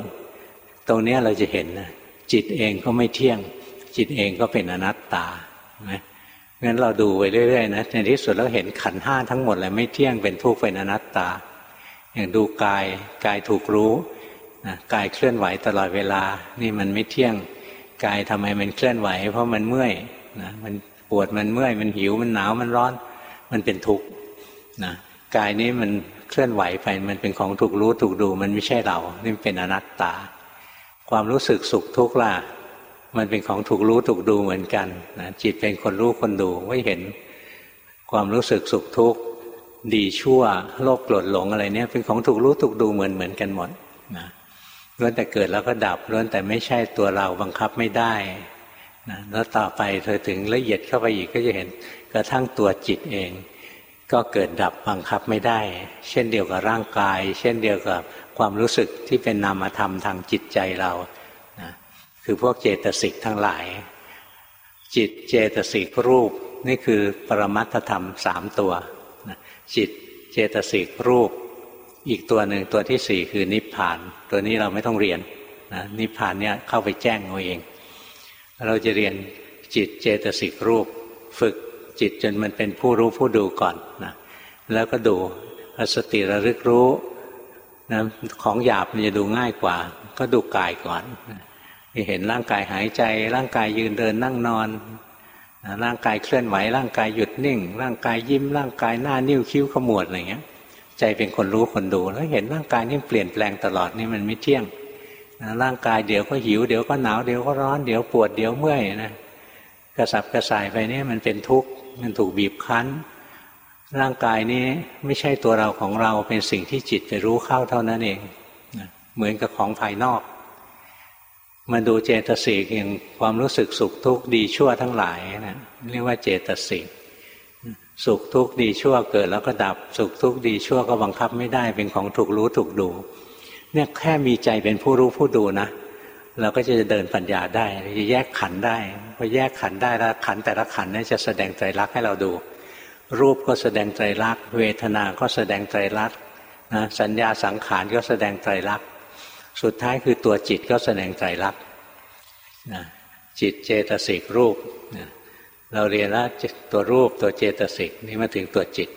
ตรงนี้เราจะเห็นนะจิตเองก็ไม่เที่ยง จิตเองก็เป็นอนัตตานะงั้นเราดูไปเรื่อยๆนะในที่สุดเราเห็นขันห้าทั้งหมดเลยไม่เที่ยงเป็นทุกข์เป็นอนัตตา อย่างดูกายกายถูกรู้นะกายเคลื่อนไหวตลอดเวลา นี่มันไม่เที่ยงกายทำไมมันเคลื่อนไหว เพราะมันเมื่อยนะมันปวดมันเมื่อยมันหิวมันหนาวมันร้อน มันเป็นทุกข์นะกายนี้มันเคลื่อนไหวไปมันเป็นของถูกรู้ถูกดู มันไม่ใช่เรานี่เป็นอนัตตา ความรู้สึกสุขทุกข์ล่ะ มันเป็นของถูกรู้ถูกดูเหมือนกันนะจิตเป็นคนรู้คนดูไม่เห็นความรู้สึกสุขทุกข์ดีชั่วโลภโกรธหลงอะไรเนี่ยเป็นของถูกรู้ถูกดูเหมือนเหมือนกันหมดนะล้วนแต่เกิดแล้วก็ดับล้วนแต่ไม่ใช่ตัวเราบังคับไม่ได้นะแล้วต่อไปเธอถึงละเอียดเข้าไปอีกก็จะเห็นกระทั่งตัวจิตเอง ก็เกิดดับบังคับไม่ได้ เช่นเดียวกับร่างกาย เช่นเดียวกับความรู้สึกที่เป็นนามธรรมทางจิตใจเรา คือพวกเจตสิกทั้งหลาย จิตเจตสิกรูปนี่คือปรมัตถธรรมสามตัว จิตเจตสิกรูป อีกตัวหนึ่งตัวที่สี่คือนิพพาน ตัวนี้เราไม่ต้องเรียนนะนิพพานเนี่ยเข้าไปแจ้งเอาเอง เราจะเรียนจิตเจตสิกรูป ฝึกจิตจนมันเป็นผู้รู้ผู้ดูก่อนนะแล้วก็ดูสติระลึกรู้นะของหยาบมันจะดูง่ายกว่า ก็ดูกายก่อน เห็นร่างกายหายใจ ร่างกายยืนเดินนั่งนอนร่างกายเคลื่อนไหว ร่างกายหยุดนิ่ง ร่างกายยิ้ม ร่างกายหน้านิ้วคิ้วขมวดอะไรเงี้ย ใจเป็นคนรู้คนดูแล้วเห็นร่างกายนี่เปลี่ยนแปลงตลอดนี่มันไม่เที่ยงร่างกายเดี๋ยวก็หิวเดี๋ยวก็หนาวเดี๋ยวก็ร้อนเดี๋ยวปวดเดี๋ยวเมื่อยนะกระสับกระส่ายไปนี่มันเป็นทุกข์มันถูกบีบคั้น ร่างกายนี้ไม่ใช่ตัวเราของเราเป็นสิ่งที่จิตไปรู้เข้าเท่านั้นเองเหมือนกับของภายนอก มาดูเจตสิกอย่างความรู้สึกสุขทุกข์ดีชั่วทั้งหลายนะเรียกว่าเจตสิกสุขทุกข์ดีชั่วเกิดแล้วก็ดับ สุขทุกข์ดีชั่วก็บังคับไม่ได้เป็นของถูกรู้ถูกดู เนี่ยแค่มีใจเป็นผู้รู้ผู้ดูนะเราก็จะเดินปัญญาได้จะแยกขันได้พอแยกขันได้แล้วขันแต่ละขันนี่จะแสดงไตรลักษณ์ให้เราดู รูปก็แสดงไตรลักษณ์เวทนาก็แสดงไตรลักษณ์นะสัญญาสังขารก็แสดงไตรลักษณ์ สุดท้ายคือตัวจิตก็แสดงไตรลักษณ์นะจิตเจตสิกรูปนะเราเรียนแล้วตัวรูปตัวเจตสิกนี่มาถึงตัวจิต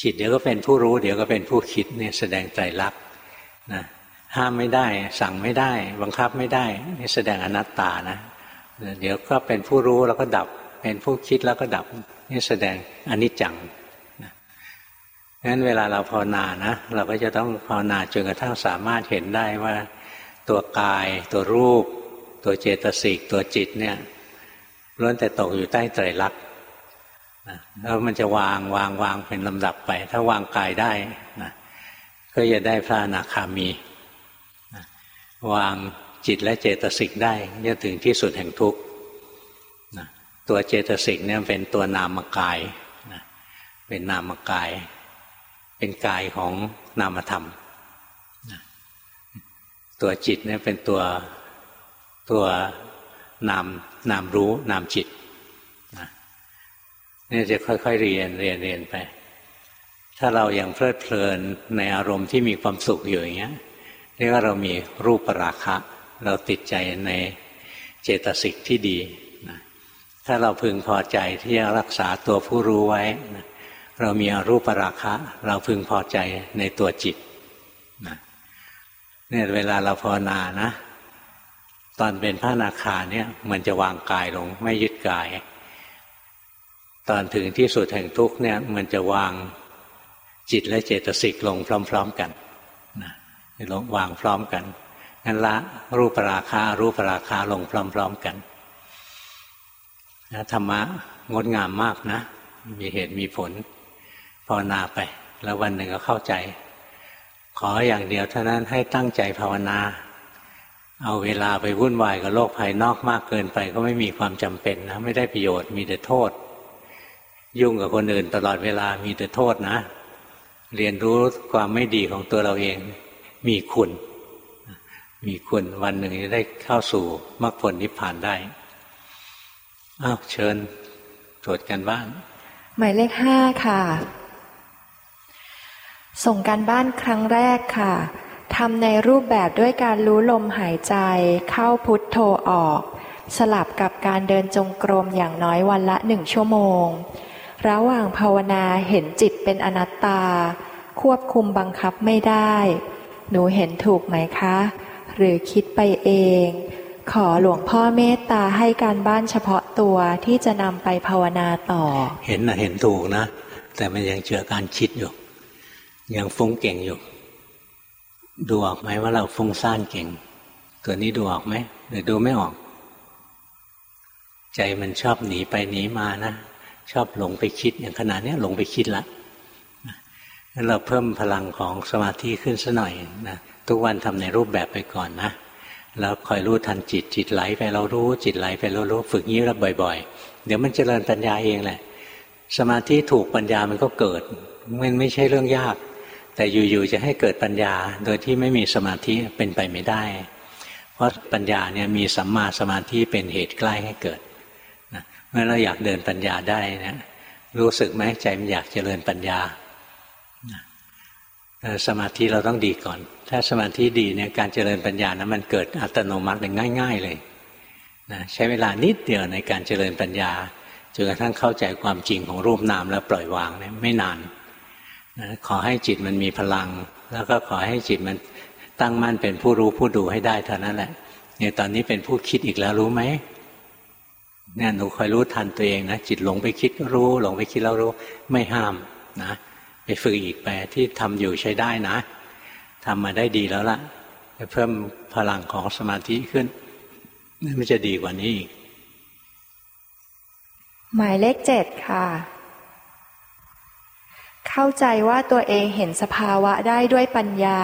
จิตเดี๋ยวก็เป็นผู้รู้ เดี๋ยวก็เป็นผู้คิดเนี่ยแสดงไตรลักษณ์นะห้ามไม่ได้ สั่งไม่ได้ บังคับไม่ได้นี่แสดงอนัตตานะเดี๋ยวก็เป็นผู้รู้แล้วก็ดับ เป็นผู้คิดแล้วก็ดับนี่แสดงอนิจจัง งั้นเวลาเราภาวนานะ เราก็จะต้องภาวนาจนกระทั่งสามารถเห็นได้ว่า ตัวกาย ตัวรูป ตัวเจตสิกตัวจิตเนี่ยล้วนแต่ตกอยู่ใต้ไตรลักษณ์แล้วมันจะวางวางวางเป็นลำดับไป ถ้าวางกายได้นะก็จะได้พระอนาคามีวางจิตและเจตสิกได้จะถึงที่สุดแห่งทุกข์ตัวเจตสิกเนี่ยเป็นตัวนามกายนะเป็นนามกาย เป็นกายของนามธรรม ตัวจิตเนี่ยเป็นตัวตัวนามนามรู้นามจิตนะนี่จะค่อย ๆ เรียนเรียนเรียนไป ถ้าเรายัางเพลิดเพลินในอารมณ์ที่มีความสุขอยู่อย่างเงี้ยเรียกว่าเรามีรูปราคะ เราติดใจในเจตสิกที่ดีนะถ้าเราพึงพอใจที่จะรักษาตัวผู้รู้ไว้นะ เรามีอรูปราคะ เราพึงพอใจในตัวจิตนะเนี่ยเวลาเราภาวนานะ ตอนเป็นพระนาคาเนี่ย มันจะวางกายลงไม่ยึดกาย ตอนถึงที่สุดแห่งทุกเนี่ย มันจะวางจิตและเจตสิกลงพร้อม ๆกันลงวางพร้อมกันงั้นละรูปราคารูปราคาลงพร้อม ๆกันนะธรรมะงดงามมากนะ มีเหตุมีผล ภาวนาไป แล้ววันหนึ่งก็เข้าใจ ขออย่างเดียวเท่านั้นให้ตั้งใจภาวนา เอาเวลาไปวุ่นวายกับโลกภายนอกมากเกินไปก็ไม่มีความจำเป็นนะไม่ได้ประโยชน์มีแต่โทษ ยุ่งกับคนอื่นตลอดเวลามีแต่โทษนะ เรียนรู้ความไม่ดีของตัวเราเอง มีคุณ มีคุณวันหนึ่งจะได้เข้าสู่มรรคผลนิพพานได้อ้าวเชิญตรวจกันบ้างหมายเลขห้าค่ะ ส่งการบ้านครั้งแรกค่ะทำในรูปแบบด้วยการรู้ลมหายใจ เข้าพุทโธออก สลับกับการเดินจงกรมอย่างน้อยวันละหนึ่งชั่วโมง ระหว่างภาวนาเห็นจิตเป็นอนัตตา ควบคุมบังคับไม่ได้ หนูเห็นถูกไหมคะ หรือคิดไปเอง ขอหลวงพ่อเมตตาให้การบ้านเฉพาะตัวที่จะนำไปภาวนาต่อ เห็นนะเห็นถูกนะ แต่มันยังเจอการคิดอยู่ ยังฟุ้งเก่งอยู่ ดูออกไหมว่าเราฟุ้งซ่านเก่ง ตัวนี้ดูออกไหมหรือดูไม่ออก ใจมันชอบหนีไปหนีมานะ ชอบหลงไปคิดอย่างขนาดนี้หลงไปคิดละเราเพิ่มพลังของสมาธิขึ้นสัหน่อยนะทุกวันทำในรูปแบบไปก่อนนะแล้วคอยรู้ทันจิตจิตไหลไปเรารู้จิตไหลไปเรารู้ฝึกงี้แล้วบ่อย ๆ เดี๋ยวมันจเจริญปัญญาเองแหละ สมาธิถูกปัญญามันก็เกิดมันไม่ใช่เรื่องยาก แต่อยู่ๆจะให้เกิดปัญญาโดยที่ไม่มีสมาธิเป็นไปไม่ได้ เพราะปัญญาเนี่ยมีสัมมาสมาธิเป็นเหตุใกล้ให้เกิดนะเมื่อเราอยากเดินปัญญาได้นะรู้สึกไหมใจมันอยากเจริญปัญญาสมาธิเราต้องดีก่อน ถ้าสมาธิดีเนี่ยการเจริญปัญญานะมันเกิดอัตโนมัติเป็นง่าย ๆ เลยนะใช้เวลานิดเดียวในการเจริญปัญญาจนกระทั่งเข้าใจความจริงของรูปนามแล้วปล่อยวางเนี่ยไม่นาน นะขอให้จิตมันมีพลัง แล้วก็ขอให้จิตมันตั้งมั่นเป็นผู้รู้ผู้ดูให้ได้เท่านั้นแหละเนี่ยตอนนี้เป็นผู้คิดอีกแล้วรู้ไหมเนี่ยหนูคอยรู้ทันตัวเองนะจิตหลงไปคิดก็รู้ หลงไปคิดแล้วรู้ไม่ห้ามนะไปฝึกอีกไปที่ทำอยู่ใช้ได้นะทำมาได้ดีแล้วล่ะจะเพิ่มพลังของสมาธิขึ้นนี่มันจะดีกว่านี้อีกหมายเลขเจ็ดค่ะ เข้าใจว่าตัวเองเห็นสภาวะได้ด้วยปัญญา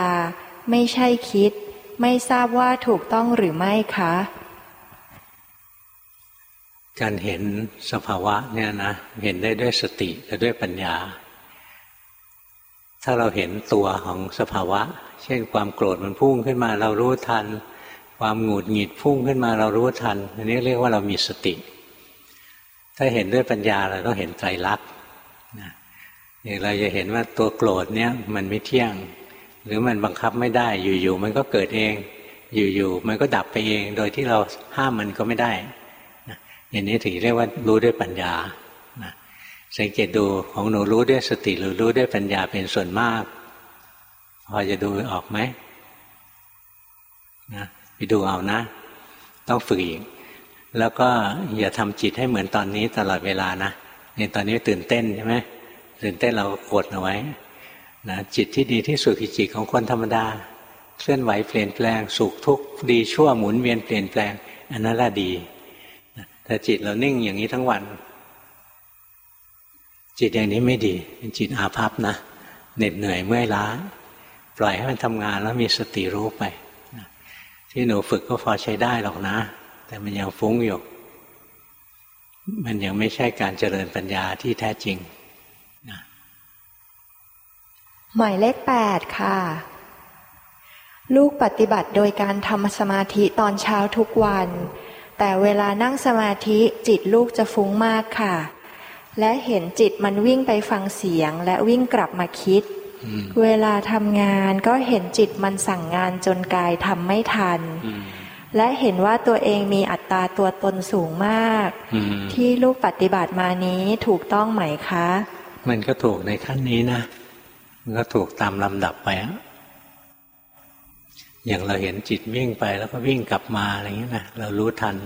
ไม่ใช่คิด ไม่ทราบว่าถูกต้องหรือไม่คะ การเห็นสภาวะเนี่ยนะเห็นได้ด้วยสติและด้วยปัญญา ถ้าเราเห็นตัวของสภาวะ เช่นความโกรธมันพุ่งขึ้นมาเรารู้ทัน ความหงุดหงิดพุ่งขึ้นมาเรารู้ทัน อันนี้เรียกว่าเรามีสติ ถ้าเห็นด้วยปัญญาเราต้องเห็นไตรลักษณ์ เราจะเห็นว่าตัวโกรธเนี้ยมันไม่เที่ยง หรือมันบังคับไม่ได้ อยู่ๆมันก็เกิดเอง อยู่ๆมันก็ดับไปเอง โดยที่เราห้ามมันก็ไม่ได้อย่างนี้ถึงเรียกว่ารู้ด้วยปัญญาสังเกตดูของหนูรู้ด้วยสติหรือรู้ด้วยปัญญาเป็นส่วนมาก พอจะดูออกไหมนะไปดูเอานะ ต้องฝึกอีกแล้วก็อย่าทำจิตให้เหมือนตอนนี้ตลอดเวลานะในตอนนี้ตื่นเต้นใช่ไหม ตื่นเต้นเรากดเอาไว้นะจิตที่ดีที่สุดคือจิตของคนธรรมดา เคลื่อนไหวเปลี่ยนแปลง สุขทุกข์ดีชั่วหมุนเวียนเปลี่ยนแปลง อันนั้นละดีแต่จิตเรานิ่งอย่างนี้ทั้งวัน จิตอย่างนี้ไม่ดีเป็นจิตอาภัพนะเหน็ดเหนื่อยเมื่อยล้า ปล่อยให้มันทำงานแล้วมีสติรู้ไปที่หนูฝึกก็พอใช้ได้หรอกนะ แต่มันยังฟุ้งอยู่มันยังไม่ใช่การเจริญปัญญาที่แท้จริง หมายเลขแปดค่ะ ลูกปฏิบัติโดยการทำสมาธิตอนเช้าทุกวัน แต่เวลานั่งสมาธิจิตลูกจะฟุ้งมากค่ะ และเห็นจิตมันวิ่งไปฟังเสียงและวิ่งกลับมาคิด เวลาทำงานก็เห็นจิตมันสั่งงานจนกายทำไม่ทัน และเห็นว่าตัวเองมีอัตราตัวตนสูงมาก ที่ลูกปฏิบัติมานี้ถูกต้องไหมคะ มันก็ถูกในขั้นนี้นะ มันก็ถูกตามลำดับไปอย่างเราเห็นจิตวิ่งไปแล้วก็วิ่งกลับมาอะไรเงี้ยนะเรารู้ทัน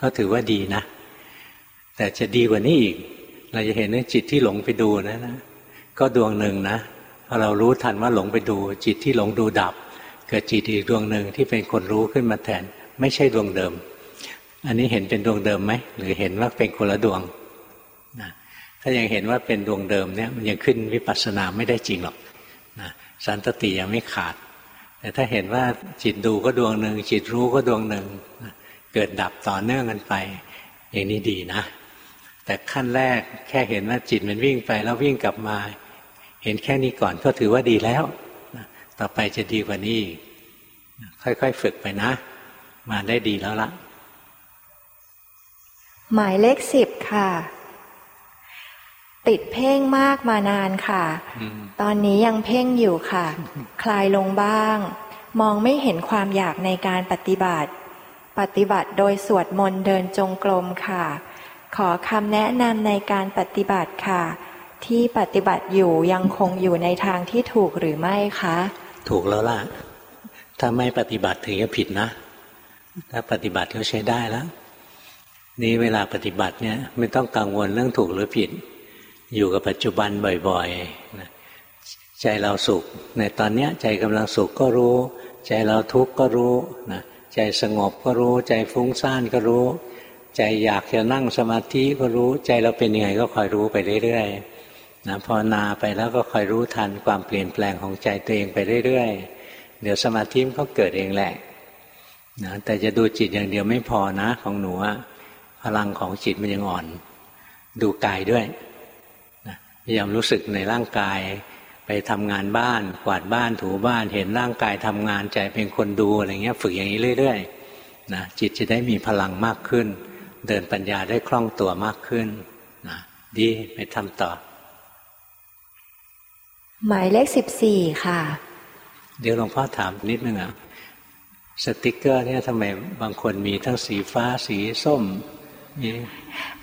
ก็ถือว่าดีนะ แต่จะดีกว่านี้อีก เราจะเห็นว่าจิตที่หลงไปดูนะนะ ก็ดวงหนึ่งนะพอเรารู้ทันว่าหลงไปดู จิตที่หลงดูดับ เกิดจิตอีกดวงหนึ่งที่เป็นคนรู้ขึ้นมาแทน ไม่ใช่ดวงเดิม อันนี้เห็นเป็นดวงเดิมไหมหรือเห็นว่าเป็นคนละดวงนะ ถ้ายังเห็นว่าเป็นดวงเดิมเนี่ยมันยังขึ้นวิปัสสนาไม่ได้จริงหรอกนะสันตติยังไม่ขาด แต่ถ้าเห็นว่าจิตดูก็ดวงหนึ่งจิตรู้ก็ดวงหนึ่งเกิดดับต่อเนื่องกันไป อย่างนี้ดีนะ แต่ขั้นแรกแค่เห็นว่าจิตมันวิ่งไปแล้ววิ่งกลับมา เห็นแค่นี้ก่อนก็ถือว่าดีแล้วต่อไปจะดีกว่านี้ ค่อยๆฝึกไปนะ มาได้ดีแล้วละหมายเลขสิบค่ะ ติดเพ่งมากมานานค่ะ ตอนนี้ยังเพ่งอยู่ค่ะ คลายลงบ้าง มองไม่เห็นความอยากในการปฏิบัติ ปฏิบัติโดยสวดมนต์เดินจงกรมค่ะ ขอคำแนะนำในการปฏิบัติค่ะ ที่ปฏิบัติอยู่ยังคงอยู่ในทางที่ถูกหรือไม่คะ ถูกแล้วล่ะ ถ้าไม่ปฏิบัติถึงจะผิดนะ ถ้าปฏิบัติก็ใช้ได้แล้ว นี้เวลาปฏิบัติเนี่ยไม่ต้องกังวลเรื่องถูกหรือผิด อยู่กับปัจจุบันบ่อยๆนะใจเราสุข ในตอนนี้ใจกำลังสุขก็รู้ ใจเราทุกข์ก็รู้นะใจสงบก็รู้ ใจฟุ้งซ่านก็รู้ ใจอยากจะนั่งสมาธิก็รู้ ใจเราเป็นยังไงก็คอยรู้ไปเรื่อยๆนะพอนาไปแล้วก็คอยรู้ทันความเปลี่ยนแปลงของใจตัวเองไปเรื่อยๆ เดี๋ยวสมาธิมันก็เกิดเองแหละนะแต่จะดูจิตอย่างเดียวไม่พอนะของหนูพลังของจิตมันยังอ่อน ดูกายด้วย พยายามรู้สึกในร่างกาย ไปทำงานบ้าน กวาดบ้านถูบ้าน เห็นร่างกายทำงานใจเป็นคนดูอะไรเงี้ย ฝึกอย่างนี้เรื่อยๆนะจิตจะได้มีพลังมากขึ้น เดินปัญญาได้คล่องตัวมากขึ้นนะดีไปทำต่อ หมายเลขสิบสี่ค่ะ เดี๋ยวหลวงพ่อถามนิดนึงอะสติกเกอร์เนี่ยทำไมบางคนมีทั้งสีฟ้าสีส้ม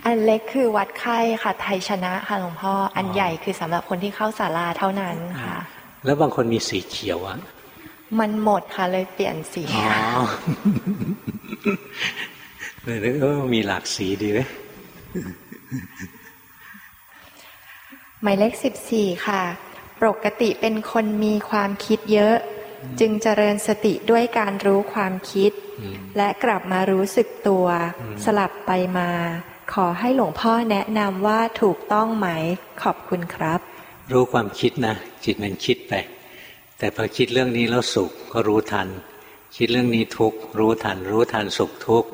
อันเล็กคือวัดไข้ค่ะ ไทยชนะค่ะหลวงพ่อ อันใหญ่คือสำหรับคนที่เข้าศาลาเท่านั้นค่ะ แล้วบางคนมีสีเขียวอะ มันหมดค่ะเลยเปลี่ยนสีอ๋อเลยนึกว่ามีหลากสีดีไหมหมายเลขสิบสี่ค่ะ ปกติเป็นคนมีความคิดเยอะ จึงเจริญสติด้วยการรู้ความคิด และกลับมารู้สึกตัว สลับไปมา ขอให้หลวงพ่อแนะนำว่าถูกต้องไหมขอบคุณครับ รู้ความคิดนะจิตมันคิดไป แต่พอคิดเรื่องนี้แล้วสุขก็รู้ทัน คิดเรื่องนี้ทุกรู้ทัน รู้ทันสุขทุก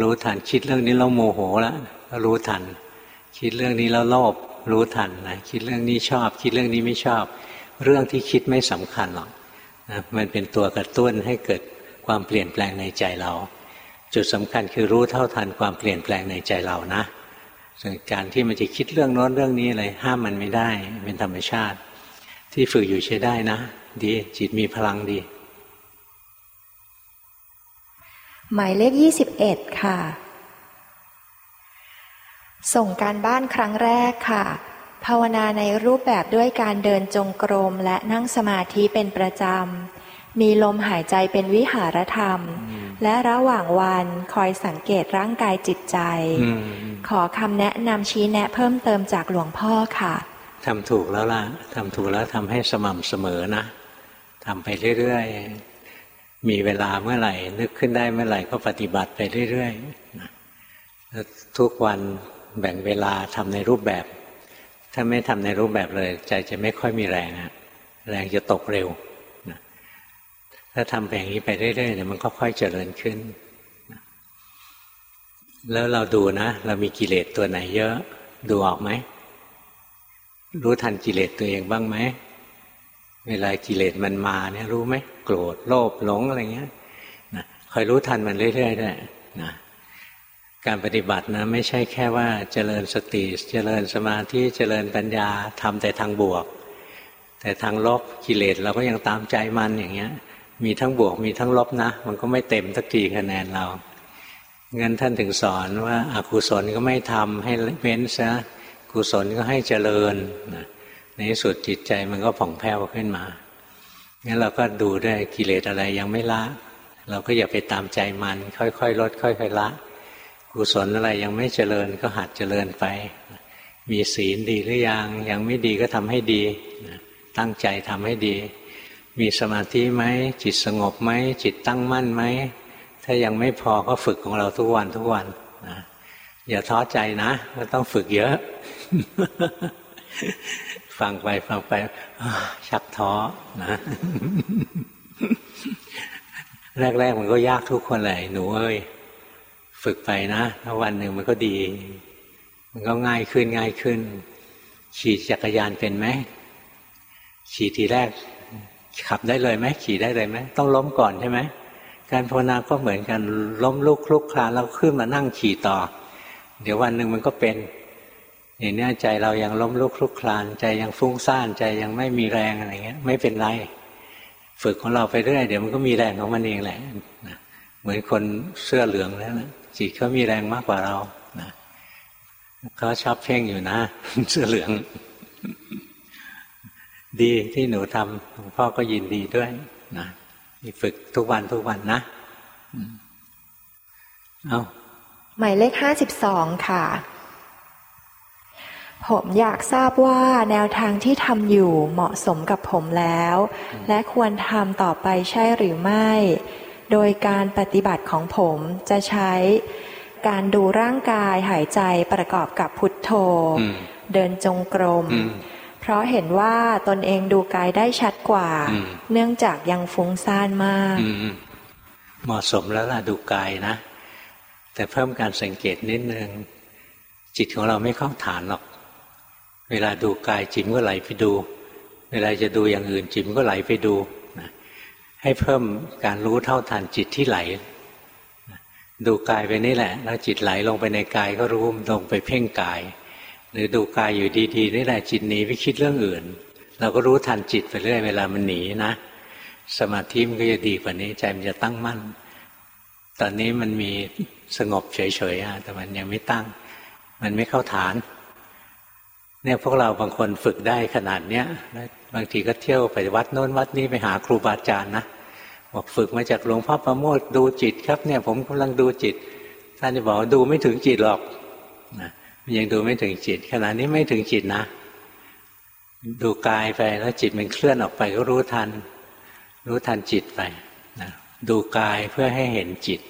รู้ทันคิดเรื่องนี้แล้วโมโหแล้วก็รู้ทัน คิดเรื่องนี้แล้วโลภรู้ทันนะคิดเรื่องนี้ชอบ คิดเรื่องนี้ไม่ชอบ เรื่องที่คิดไม่สำคัญหรอก นะมันเป็นตัวกระตุ้นให้เกิดความเปลี่ยนแปลงในใจเรา จุดสำคัญคือรู้เท่าทันความเปลี่ยนแปลงในใจเรานะส่วนการที่มันจะคิดเรื่องโน้นเรื่องนี้อะไรห้ามมันไม่ได้เป็นธรรมชาติ ที่ฝึกอยู่ใช้ได้นะ ดีจิตมีพลังดี หมายเลขยี่สิบเอ็ดค่ะ ส่งการบ้านครั้งแรกค่ะ ภาวนาในรูปแบบด้วยการเดินจงกรมและนั่งสมาธิเป็นประจำ มีลมหายใจเป็นวิหารธรรม และระหว่างวันคอยสังเกตร่างกายจิตใจ ขอคำแนะนำชี้แนะเพิ่มเติมจากหลวงพ่อค่ะทำถูกแล้วล่ะทำถูกแล้วทำให้สม่ำเสมอนะทำไปเรื่อยๆ มีเวลาเมื่อไหร่ นึกขึ้นได้เมื่อไหร่ก็ปฏิบัติไปเรื่อยๆทุกวันแบ่งเวลาทำในรูปแบบ ถ้าไม่ทำในรูปแบบเลย ใจจะไม่ค่อยมีแรงแรงจะตกเร็วถ้าทำแบบนี้ไปเรื่อยๆเนี่ยมันก็ค่อยเจริญขึ้นแล้วเราดูนะ เรามีกิเลสตัวไหนเยอะ ดูออกไหม รู้ทันกิเลสตัวเองบ้างไหมเวลากิเลสมันมาเนี่ยรู้ไหมโกรธโลภหลงอะไรเงี้ยนะคอยรู้ทันมันเรื่อยๆด้วยนะ การปฏิบัตินะไม่ใช่แค่ว่าเจริญสติเจริญสมาธิเจริญปัญญาทำแต่ทางบวก แต่ทางลบกิเลสเราก็ยังตามใจมันอย่างเงี้ย มีทั้งบวกมีทั้งลบนะ มันก็ไม่เต็มสักทีคะแนนเรางั้นท่านถึงสอนว่าอากุศลก็ไม่ทำให้เว้นซะกุศลก็ให้เจริญในที่สุดจิตใจมันก็ผ่องแผ้วขึ้นมางั้นเราก็ดูได้กิเลสอะไรยังไม่ละ เราก็อย่าไปตามใจมัน ค่อยๆลดค่อยๆละ กุศลอะไรยังไม่เจริญก็หัดเจริญไป มีศีลดีหรือยัง ยังไม่ดีก็ทำให้ดี ตั้งใจทำให้ดี มีสมาธิไหม จิตสงบไหม จิตตั้งมั่นไหม ถ้ายังไม่พอก็ฝึกของเราทุกวันทุกวันนะอย่าท้อใจนะก็ต้องฝึกเยอะ ฟังไปฟังไปชักท้อนะ แรก ๆ มันก็ยากทุกคนเลยหนูเอ้ย ฝึกไปนะถ้าวันหนึ่งมันก็ดี มันก็ง่ายขึ้นง่ายขึ้น ขี่จักรยานเป็นไหมขี่ทีแรก ขับได้เลยไหมขี่ได้เลยไหมต้องล้มก่อนใช่ไหมการภาวนาก็เหมือนกันล้มลุกคลุกคลานแล้วขึ้นมานั่งขี่ต่อ เดี๋ยววันหนึ่งมันก็เป็นอย่างนี้ใจเรายังล้มลุกคลุกคลานใจยังฟุ้งซ่านใจยังไม่มีแรงอะไรเงี้ย ไม่เป็นไร ฝึกของเราไปเรื่อยเดี๋ยวมันก็มีแรงของมันเองแหละเหมือนคนเสื้อเหลืองแล้วนะ จิตเขามีแรงมากกว่าเรานะเขาชอบเพ่งอยู่นะเสื้อเหลือง ดีที่หนูทำหลวงพ่อก็ยินดีด้วยนะฝึกทุกวันทุกวันนะเอาหมายเลขห้าสิบสองค่ะ ผมอยากทราบว่าแนวทางที่ทำอยู่เหมาะสมกับผมแล้ว และควรทำต่อไปใช่หรือไม่ โดยการปฏิบัติของผมจะใช้การดูร่างกายหายใจประกอบกับพุทโธ เดินจงกรม เพราะเห็นว่าตนเองดูกายได้ชัดกว่า เนื่องจากยังฟุ้งซ่านมาก เหมาะสมแล้วล่ะดูกายนะ แต่เพิ่มการสังเกตนิดนึงจิตของเราไม่เข้าฐานหรอก เวลาดูกายจิตก็ไหลไปดู เวลาจะดูอย่างอื่นจิตก็ไหลไปดูนะ ให้เพิ่มการรู้เท่าทันจิตที่ไหล ดูกายไปนี่แหละ แล้วจิตไหลลงไปในกายก็รู้ลงไปเพ่งกาย หรือดูกายอยู่ดีๆนี่แหละจิตหนีไปคิดเรื่องอื่น เราก็รู้ทันจิตไปเรื่อยเวลามันหนีนะ สมาธิมันก็จะดีกว่านี้ใจมันจะตั้งมั่น ตอนนี้มันมีสงบเฉยๆแต่มันยังไม่ตั้ง มันไม่เข้าฐานเนี่ยพวกเราบางคนฝึกได้ขนาดเนี้ยบางทีก็เที่ยวไปวัดโน้นวัดนี้ไปหาครูบาอาจารย์นะ บอกฝึกมาจากหลวงพ่อประโมทดูจิตครับเนี่ย ผมกำลังดูจิตท่านจะบอกดูไม่ถึงจิตหรอกนะมันยังดูไม่ถึงจิต ขณะนี้ไม่ถึงจิตนะ ดูกายไปแล้วจิตมันเคลื่อนออกไปก็รู้ทัน รู้ทันจิตไปนะดูกายเพื่อให้เห็นจิต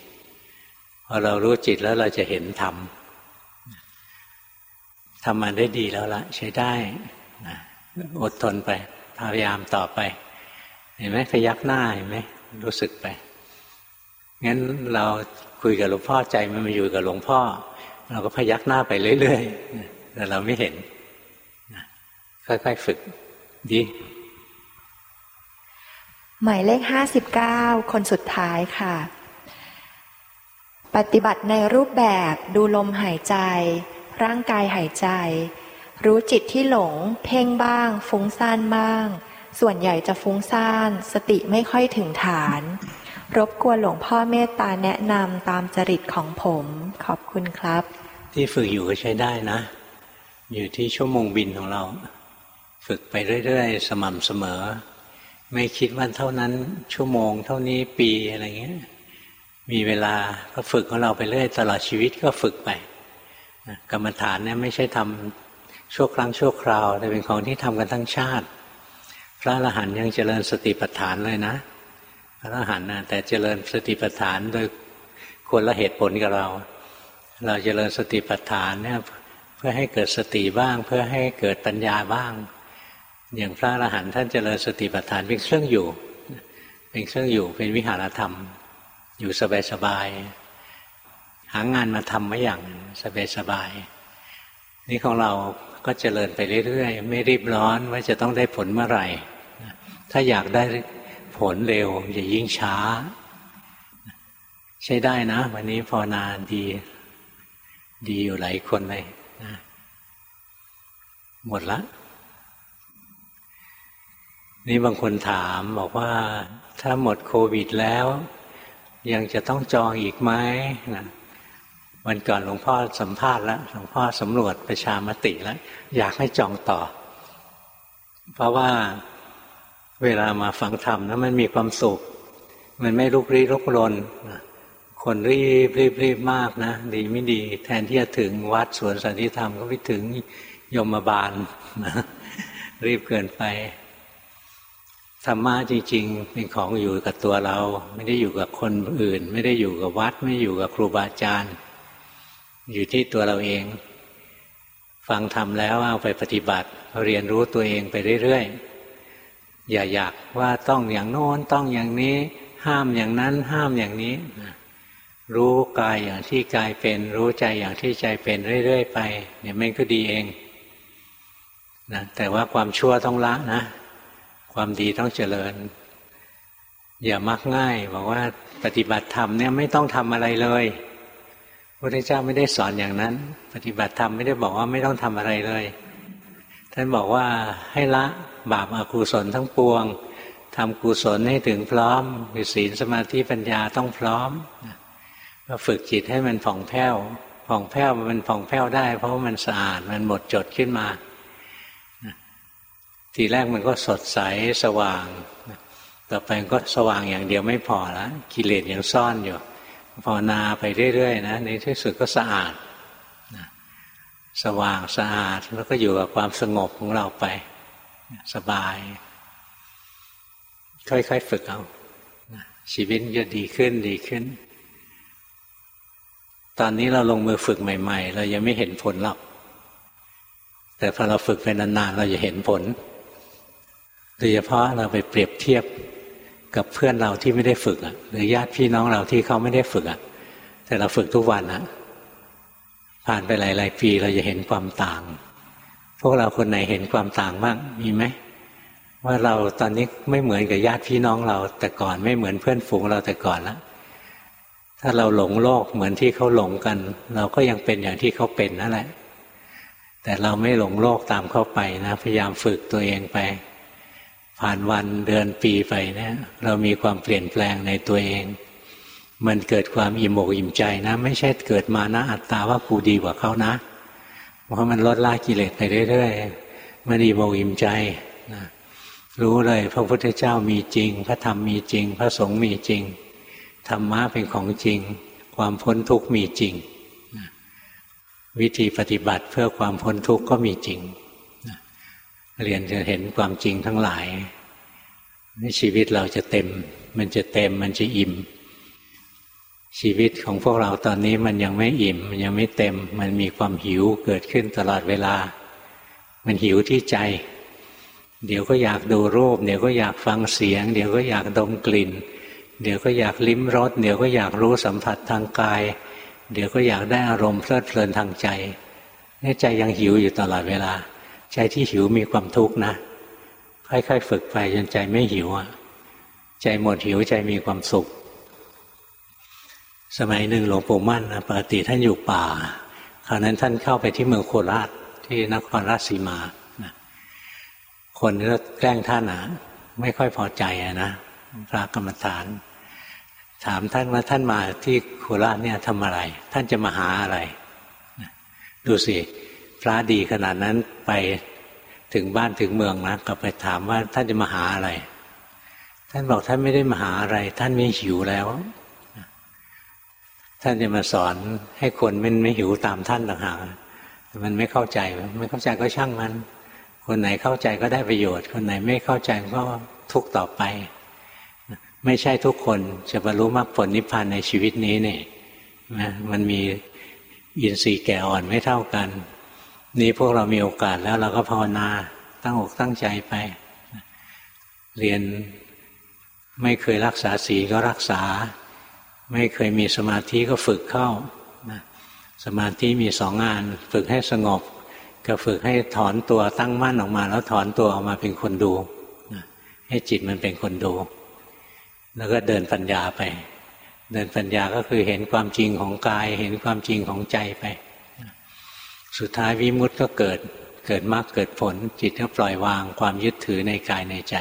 พอเรารู้จิตแล้วเราจะเห็นธรรมทำมันได้ดีแล้วละใช้ได้นะอดทนไปพยายามต่อไป เห็นไหมพยักหน้าเห็นไหม รู้สึกไปงั้นเราคุยกับหลวงพ่อใจมันมาอยู่กับหลวงพ่อ เราก็พยักหน้าไปเรื่อยๆแต่เราไม่เห็นค่อยๆฝึกดีหมายเลขห้าสิบเก้าคนสุดท้ายค่ะ ปฏิบัติในรูปแบบดูลมหายใจ ร่างกายหายใจ รู้จิตที่หลง เพ่งบ้าง ฟุ้งซ่านบ้าง ส่วนใหญ่จะฟุ้งซ่าน สติไม่ค่อยถึงฐาน รบกวนหลวงพ่อเมตตาแนะนำตามจริตของผม ขอบคุณครับ ที่ฝึกอยู่ก็ใช้ได้นะ อยู่ที่ชั่วโมงบินของเรา ฝึกไปเรื่อยๆ สม่ำเสมอ ไม่คิดว่าเท่านั้น ชั่วโมง เท่านี้ปีอะไรเงี้ย มีเวลาก็ฝึกของเราไปเรื่อย ตลอดชีวิตก็ฝึกไปกรรมฐานเนี่ยไม่ใช่ทำชั่วครั้งชั่วคราว แต่เป็นของที่ทำกันทั้งชาติ ระอรหันต์ยังเจริญสติปัฏฐานเลยนะพระอรหันต์นะแต่เจริญสติปัฏฐานโดยคนละเหตุผลกับเรา เราเจริญสติปัฏฐานเนี่ยเพื่อให้เกิดสติบ้าง เพื่อให้เกิดปัญญาบ้าง อย่างพระอรหันต์ท่านเจริญสติปัฏฐานเป็นเครื่องอยู่ เป็นเครื่องอยู่เป็นวิหารธรรม อยู่สบายๆหางานมาทำไม่อย่างสบายๆนี่ของเราก็เจริญไปเรื่อยๆ ไม่รีบร้อนว่าจะต้องได้ผลเมื่อไหร่ ถ้าอยากได้ผลเร็วอย่ายิ่งช้า ใช้ได้นะ วันนี้พอนานดี ดีอยู่หลายคนเลยนะหมดละนี่บางคนถามบอกว่าถ้าหมดโควิดแล้ว ยังจะต้องจองอีกไหมนะวันก่อนหลวงพ่อสัมภาษณ์แล้วหลวงพ่อสำรวจประชามติแล้ว อยากให้จองต่อ เพราะว่า เวลามาฟังธรรมนะมันมีความสุข มันไม่ลุกรีลุกรนคนรีบรีบรีบมากนะดีไม่ดี แทนที่จะถึงวัดสวนสันติธรรมก็ไปถึงยมบาลนะรีบเกินไปธรรมะจริง ๆ เป็นของอยู่กับตัวเรา ไม่ได้อยู่กับคนอื่น ไม่ได้อยู่กับวัด ไม่อยู่กับครูบาอาจารย์ อยู่ที่ตัวเราเอง ฟังทำแล้วเอาไปปฏิบัติ เรียนรู้ตัวเองไปเรื่อยๆ อย่าอยากว่าต้องอย่างโน้นต้องอย่างนี้ ห้ามอย่างนั้นห้ามอย่างนี้รู้กายอย่างที่กายเป็น รู้ใจอย่างที่ใจเป็นเรื่อย ๆ ไป เนี่ยมันก็ดีเองนะแต่ว่าความชั่วต้องละนะ ความดีต้องเจริญ อย่ามักง่ายบอกว่าปฏิบัติธรรมเนี่ยไม่ต้องทำอะไรเลยพระพุทธเจ้าไม่ได้สอนอย่างนั้น ปฏิบัติธรรมไม่ได้บอกว่าไม่ต้องทำอะไรเลย ท่านบอกว่าให้ละบาปอากุศลทั้งปวงทำกุศลให้ถึงพร้อมมีศีลสมาธิปัญญาต้องพร้อมก็ฝึกจิตให้มันผ่องแผ้วผ่องแผ้วมันผ่องแผ้วได้ เพราะมันสะอาดมันหมดจดขึ้นมาทีแรกมันก็สดใสสว่าง ต่อไปก็สว่างอย่างเดียวไม่พอแล้วกิเลสยังซ่อนอยู่ภาวนาไปเรื่อยๆนะในที่สุดก็สะอาด สว่างสะอาดแล้วก็อยู่กับความสงบของเราไป สบาย ค่อยๆฝึกเอาชีวิตจะดีขึ้นดีขึ้น ตอนนี้เราลงมือฝึกใหม่ ๆ เรายังไม่เห็นผลหรอกแต่พอเราฝึกไปนานๆเราจะเห็นผลโดยเฉพาะเราไปเปรียบเทียบกับเพื่อนเราที่ไม่ได้ฝึกหรือญาติพี่น้องเราที่เขาไม่ได้ฝึกแต่เราฝึกทุกวันอะ ผ่านไปหลาย ๆ ปีเราจะเห็นความต่าง พวกเราคนไหนเห็นความต่างบ้างมีไหมว่าเราตอนนี้ไม่เหมือนกับญาติพี่น้องเราแต่ก่อนไม่เหมือนเพื่อนฝูงเราแต่ก่อนแล้วถ้าเราหลงโลกเหมือนที่เขาหลงกัน เราก็ยังเป็นอย่างที่เขาเป็นนั่นแหละ แต่เราไม่หลงโลกตามเข้าไปนะ พยายามฝึกตัวเองไป ผ่านวันเดือนปีไปเนี่ยเรามีความเปลี่ยนแปลงในตัวเอง มันเกิดความอิ่มอกอิ่มใจนะ ไม่ใช่เกิดมานะอัตตาว่ากูดีกว่าเขานะ เพราะมันลดละกิเลสไปเรื่อยๆมันอิ่มอกอิ่มใจนะรู้เลยพระพุทธเจ้ามีจริง พระธรรมมีจริง พระสงฆ์มีจริงธรรมะเป็นของจริง ความพ้นทุกข์มีจริง วิธีปฏิบัติเพื่อความพ้นทุกข์ก็มีจริงเรียนจะเห็นความจริงทั้งหลายชีวิตเราจะเต็ม มันจะเต็มมันจะอิ่ม ชีวิตของพวกเราตอนนี้มันยังไม่อิ่ม มันยังไม่เต็ม มันมีความหิวเกิดขึ้นตลอดเวลา มันหิวที่ใจ เดี๋ยวก็อยากดูรูป เดี๋ยวก็อยากฟังเสียง เดี๋ยวก็อยากดมกลิ่น เดี๋ยวก็อยากลิ้มรสเดี๋ยวก็อยากรู้สัมผัสทางกาย เดี๋ยวก็อยากได้อารมณ์เพลิดเพลินทางใจนี่ใจยังหิวอยู่ตลอดเวลา ใจที่หิวมีความทุกข์นะค่อยๆฝึกไปจนใจไม่หิวอะ ใจหมดหิวใจมีความสุข สมัยหนึ่งหลวงปู่มั่นนะปกติท่านอยู่ป่า คราวนั้นท่านเข้าไปที่เมืองโคราชที่นครราชสีมาคนก็แกล้งท่านนะไม่ค่อยพอใจนะพระกรรมฐาน ถามท่านว่าท่านมาที่โคราชเนี่ยทำอะไร ท่านจะมาหาอะไรดูสิพระดีขนาดนั้นไปถึงบ้านถึงเมืองนะกลับไปถามว่าท่านจะมาหาอะไร ท่านบอกท่านไม่ได้มาหาอะไร ท่านไม่หิวแล้ว ท่านจะมาสอนให้คนมันไม่หิวตามท่านต่างหากมันไม่เข้าใจ ไม่เข้าใจก็ช่างมัน คนไหนเข้าใจก็ได้ประโยชน์ คนไหนไม่เข้าใจก็ทุกต่อไป ไม่ใช่ทุกคนจะบรรลุมรรคผลนิพพานในชีวิตนี้เนี่ยมันมีอินทรีย์แก่อ่อนไม่เท่ากัน นี่พวกเรามีโอกาสแล้วเราก็ภาวนาตั้งอกตั้งใจไป เรียนไม่เคยรักษาศีลก็รักษา ไม่เคยมีสมาธิก็ฝึกเข้าสมาธิมีสองงาน ฝึกให้สงบกับฝึกให้ถอนตัวตั้งมั่นออกมา แล้วถอนตัวออกมาเป็นคนดูให้จิตมันเป็นคนดู แล้วก็เดินปัญญาไป เดินปัญญาก็คือเห็นความจริงของกาย เห็นความจริงของใจไปสุดท้ายวิมุตต์ก็เกิดเกิดมรรคเกิดผล จิตก็ปล่อยวางความยึดถือในกายในใจ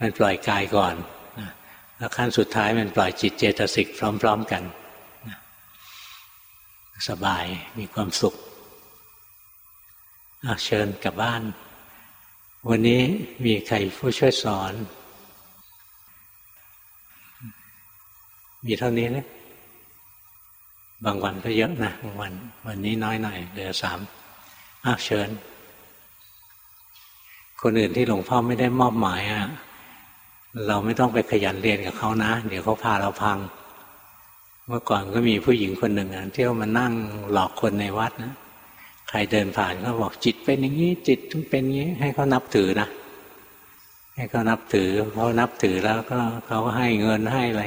มันปล่อยกายก่อน แล้วขั้นสุดท้ายมันปล่อยจิตเจตสิกพร้อม ๆกัน สบายมีความสุขเชิญกลับบ้าน วันนี้มีใครผู้ช่วยสอน มีเท่านี้นะบางวันก็เยอะนะบางวัน วันนี้น้อยหน่อยเหลือสามอ้าวเชิญ คนอื่นที่หลวงพ่อไม่ได้มอบหมายอะ เราไม่ต้องไปขยันเรียนกับเขานะ เดี๋ยวเขาพาเราพัง เมื่อก่อนก็มีผู้หญิงคนหนึ่งเที่ยวมานั่งหลอกคนในวัดนะใครเดินผ่านก็บอกจิตเป็นอย่างนี้ จิตเป็นอย่างนี้ ให้เขานับถือนะให้เขานับถือเขานับถือแล้วก็เขาให้เงินให้อะไร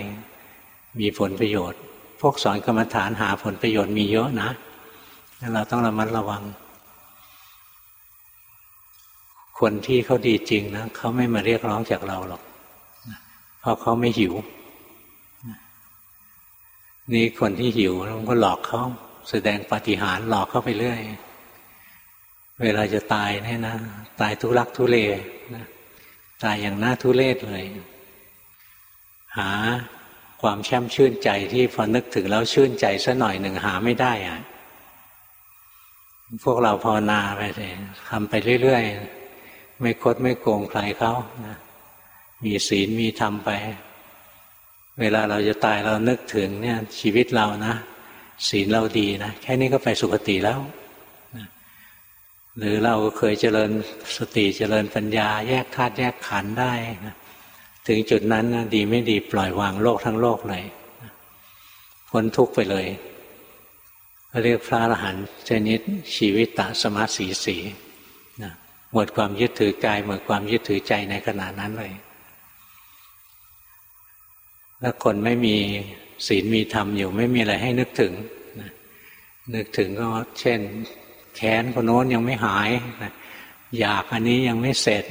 มีผลประโยชน์ พวกสอนกรรมฐานหาผลประโยชน์มีเยอะนะเราต้องระมัดระวัง คนที่เขาดีจริงนะเขาไม่มาเรียกร้องจากเราหรอก ราะเขาไม่หิว นี่คนที่หิวเราก็หลอกเขาแสดงปฏิหารหลอกเขาไปเรื่อย เวลาจะตายเนี่ยนะตายทุรักทุเลนะตายอย่างน่าทุเลศเลย หาความแช่มชื่นใจที่พอนึกถึงแล้วชื่นใจสัหน่อยหนึ่งหาไม่ได้อะพวกเราภาวนาไปเลยทำไปเรื่อยๆ ไม่คดไม่โกงใครเขานะ มีศีลมีธรรมไป เวลาเราจะตายเรานึกถึงเนี่ยชีวิตเรานะ ศีลเราดีนะ แค่นี้ก็ไปสุคติแล้วหรือเราเคยเจริญสติเจริญปัญญา แยกธาตุแยกขันธ์ได้นะถึงจุดนั้นนะดีไม่ดีปล่อยวางโลกทั้งโลกเลยพ้นทุกข์ไปเลยเรียกพระอรหันต์ชนิดชีวิตตสมาสีสีนะหมดความยึดถือกายหมดความยึดถือใจในขณะนั้นเลย ถ้าคนไม่มีศีลมีธรรมอยู่ไม่มีอะไรให้นึกถึงนะนึกถึงก็เช่นแขนคนโน้นยังไม่หายนะอยากอันนี้ยังไม่เสร็จ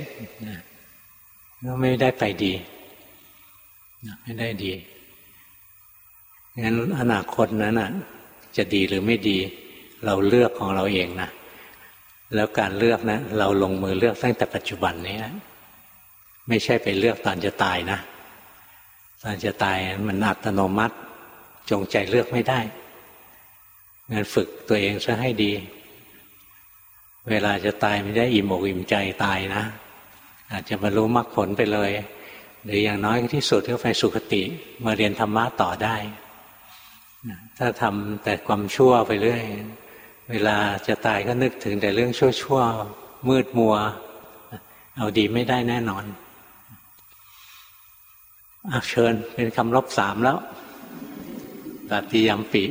นะก็ไม่ได้ไปดีนะไม่ได้ดีงั้นอนาคตนั้นนะจะดีหรือไม่ดี เราเลือกของเราเองนะแล้วการเลือกนะเราลงมือเลือกตั้งแต่ปัจจุบันนี้นะไม่ใช่ไปเลือกตอนจะตายนะ ตอนจะตายมันอัตโนมัติ จงใจเลือกไม่ได้งั้นฝึกตัวเองซะให้ดี เวลาจะตายไม่ได้อิ่มอกอิ่มใจตายนะ อาจจะบรรลุมรรคผลไปเลย หรืออย่างน้อยที่สุดก็ไปสุคติมาเรียนธรรมะต่อได้ถ้าทำแต่ความชั่วไปเรื่อย เวลาจะตายก็นึกถึงแต่เรื่องชั่วๆ มืดมัว เอาดีไม่ได้แน่นอน เชิญเป็นคำรบสามแล้วตัดติยมปี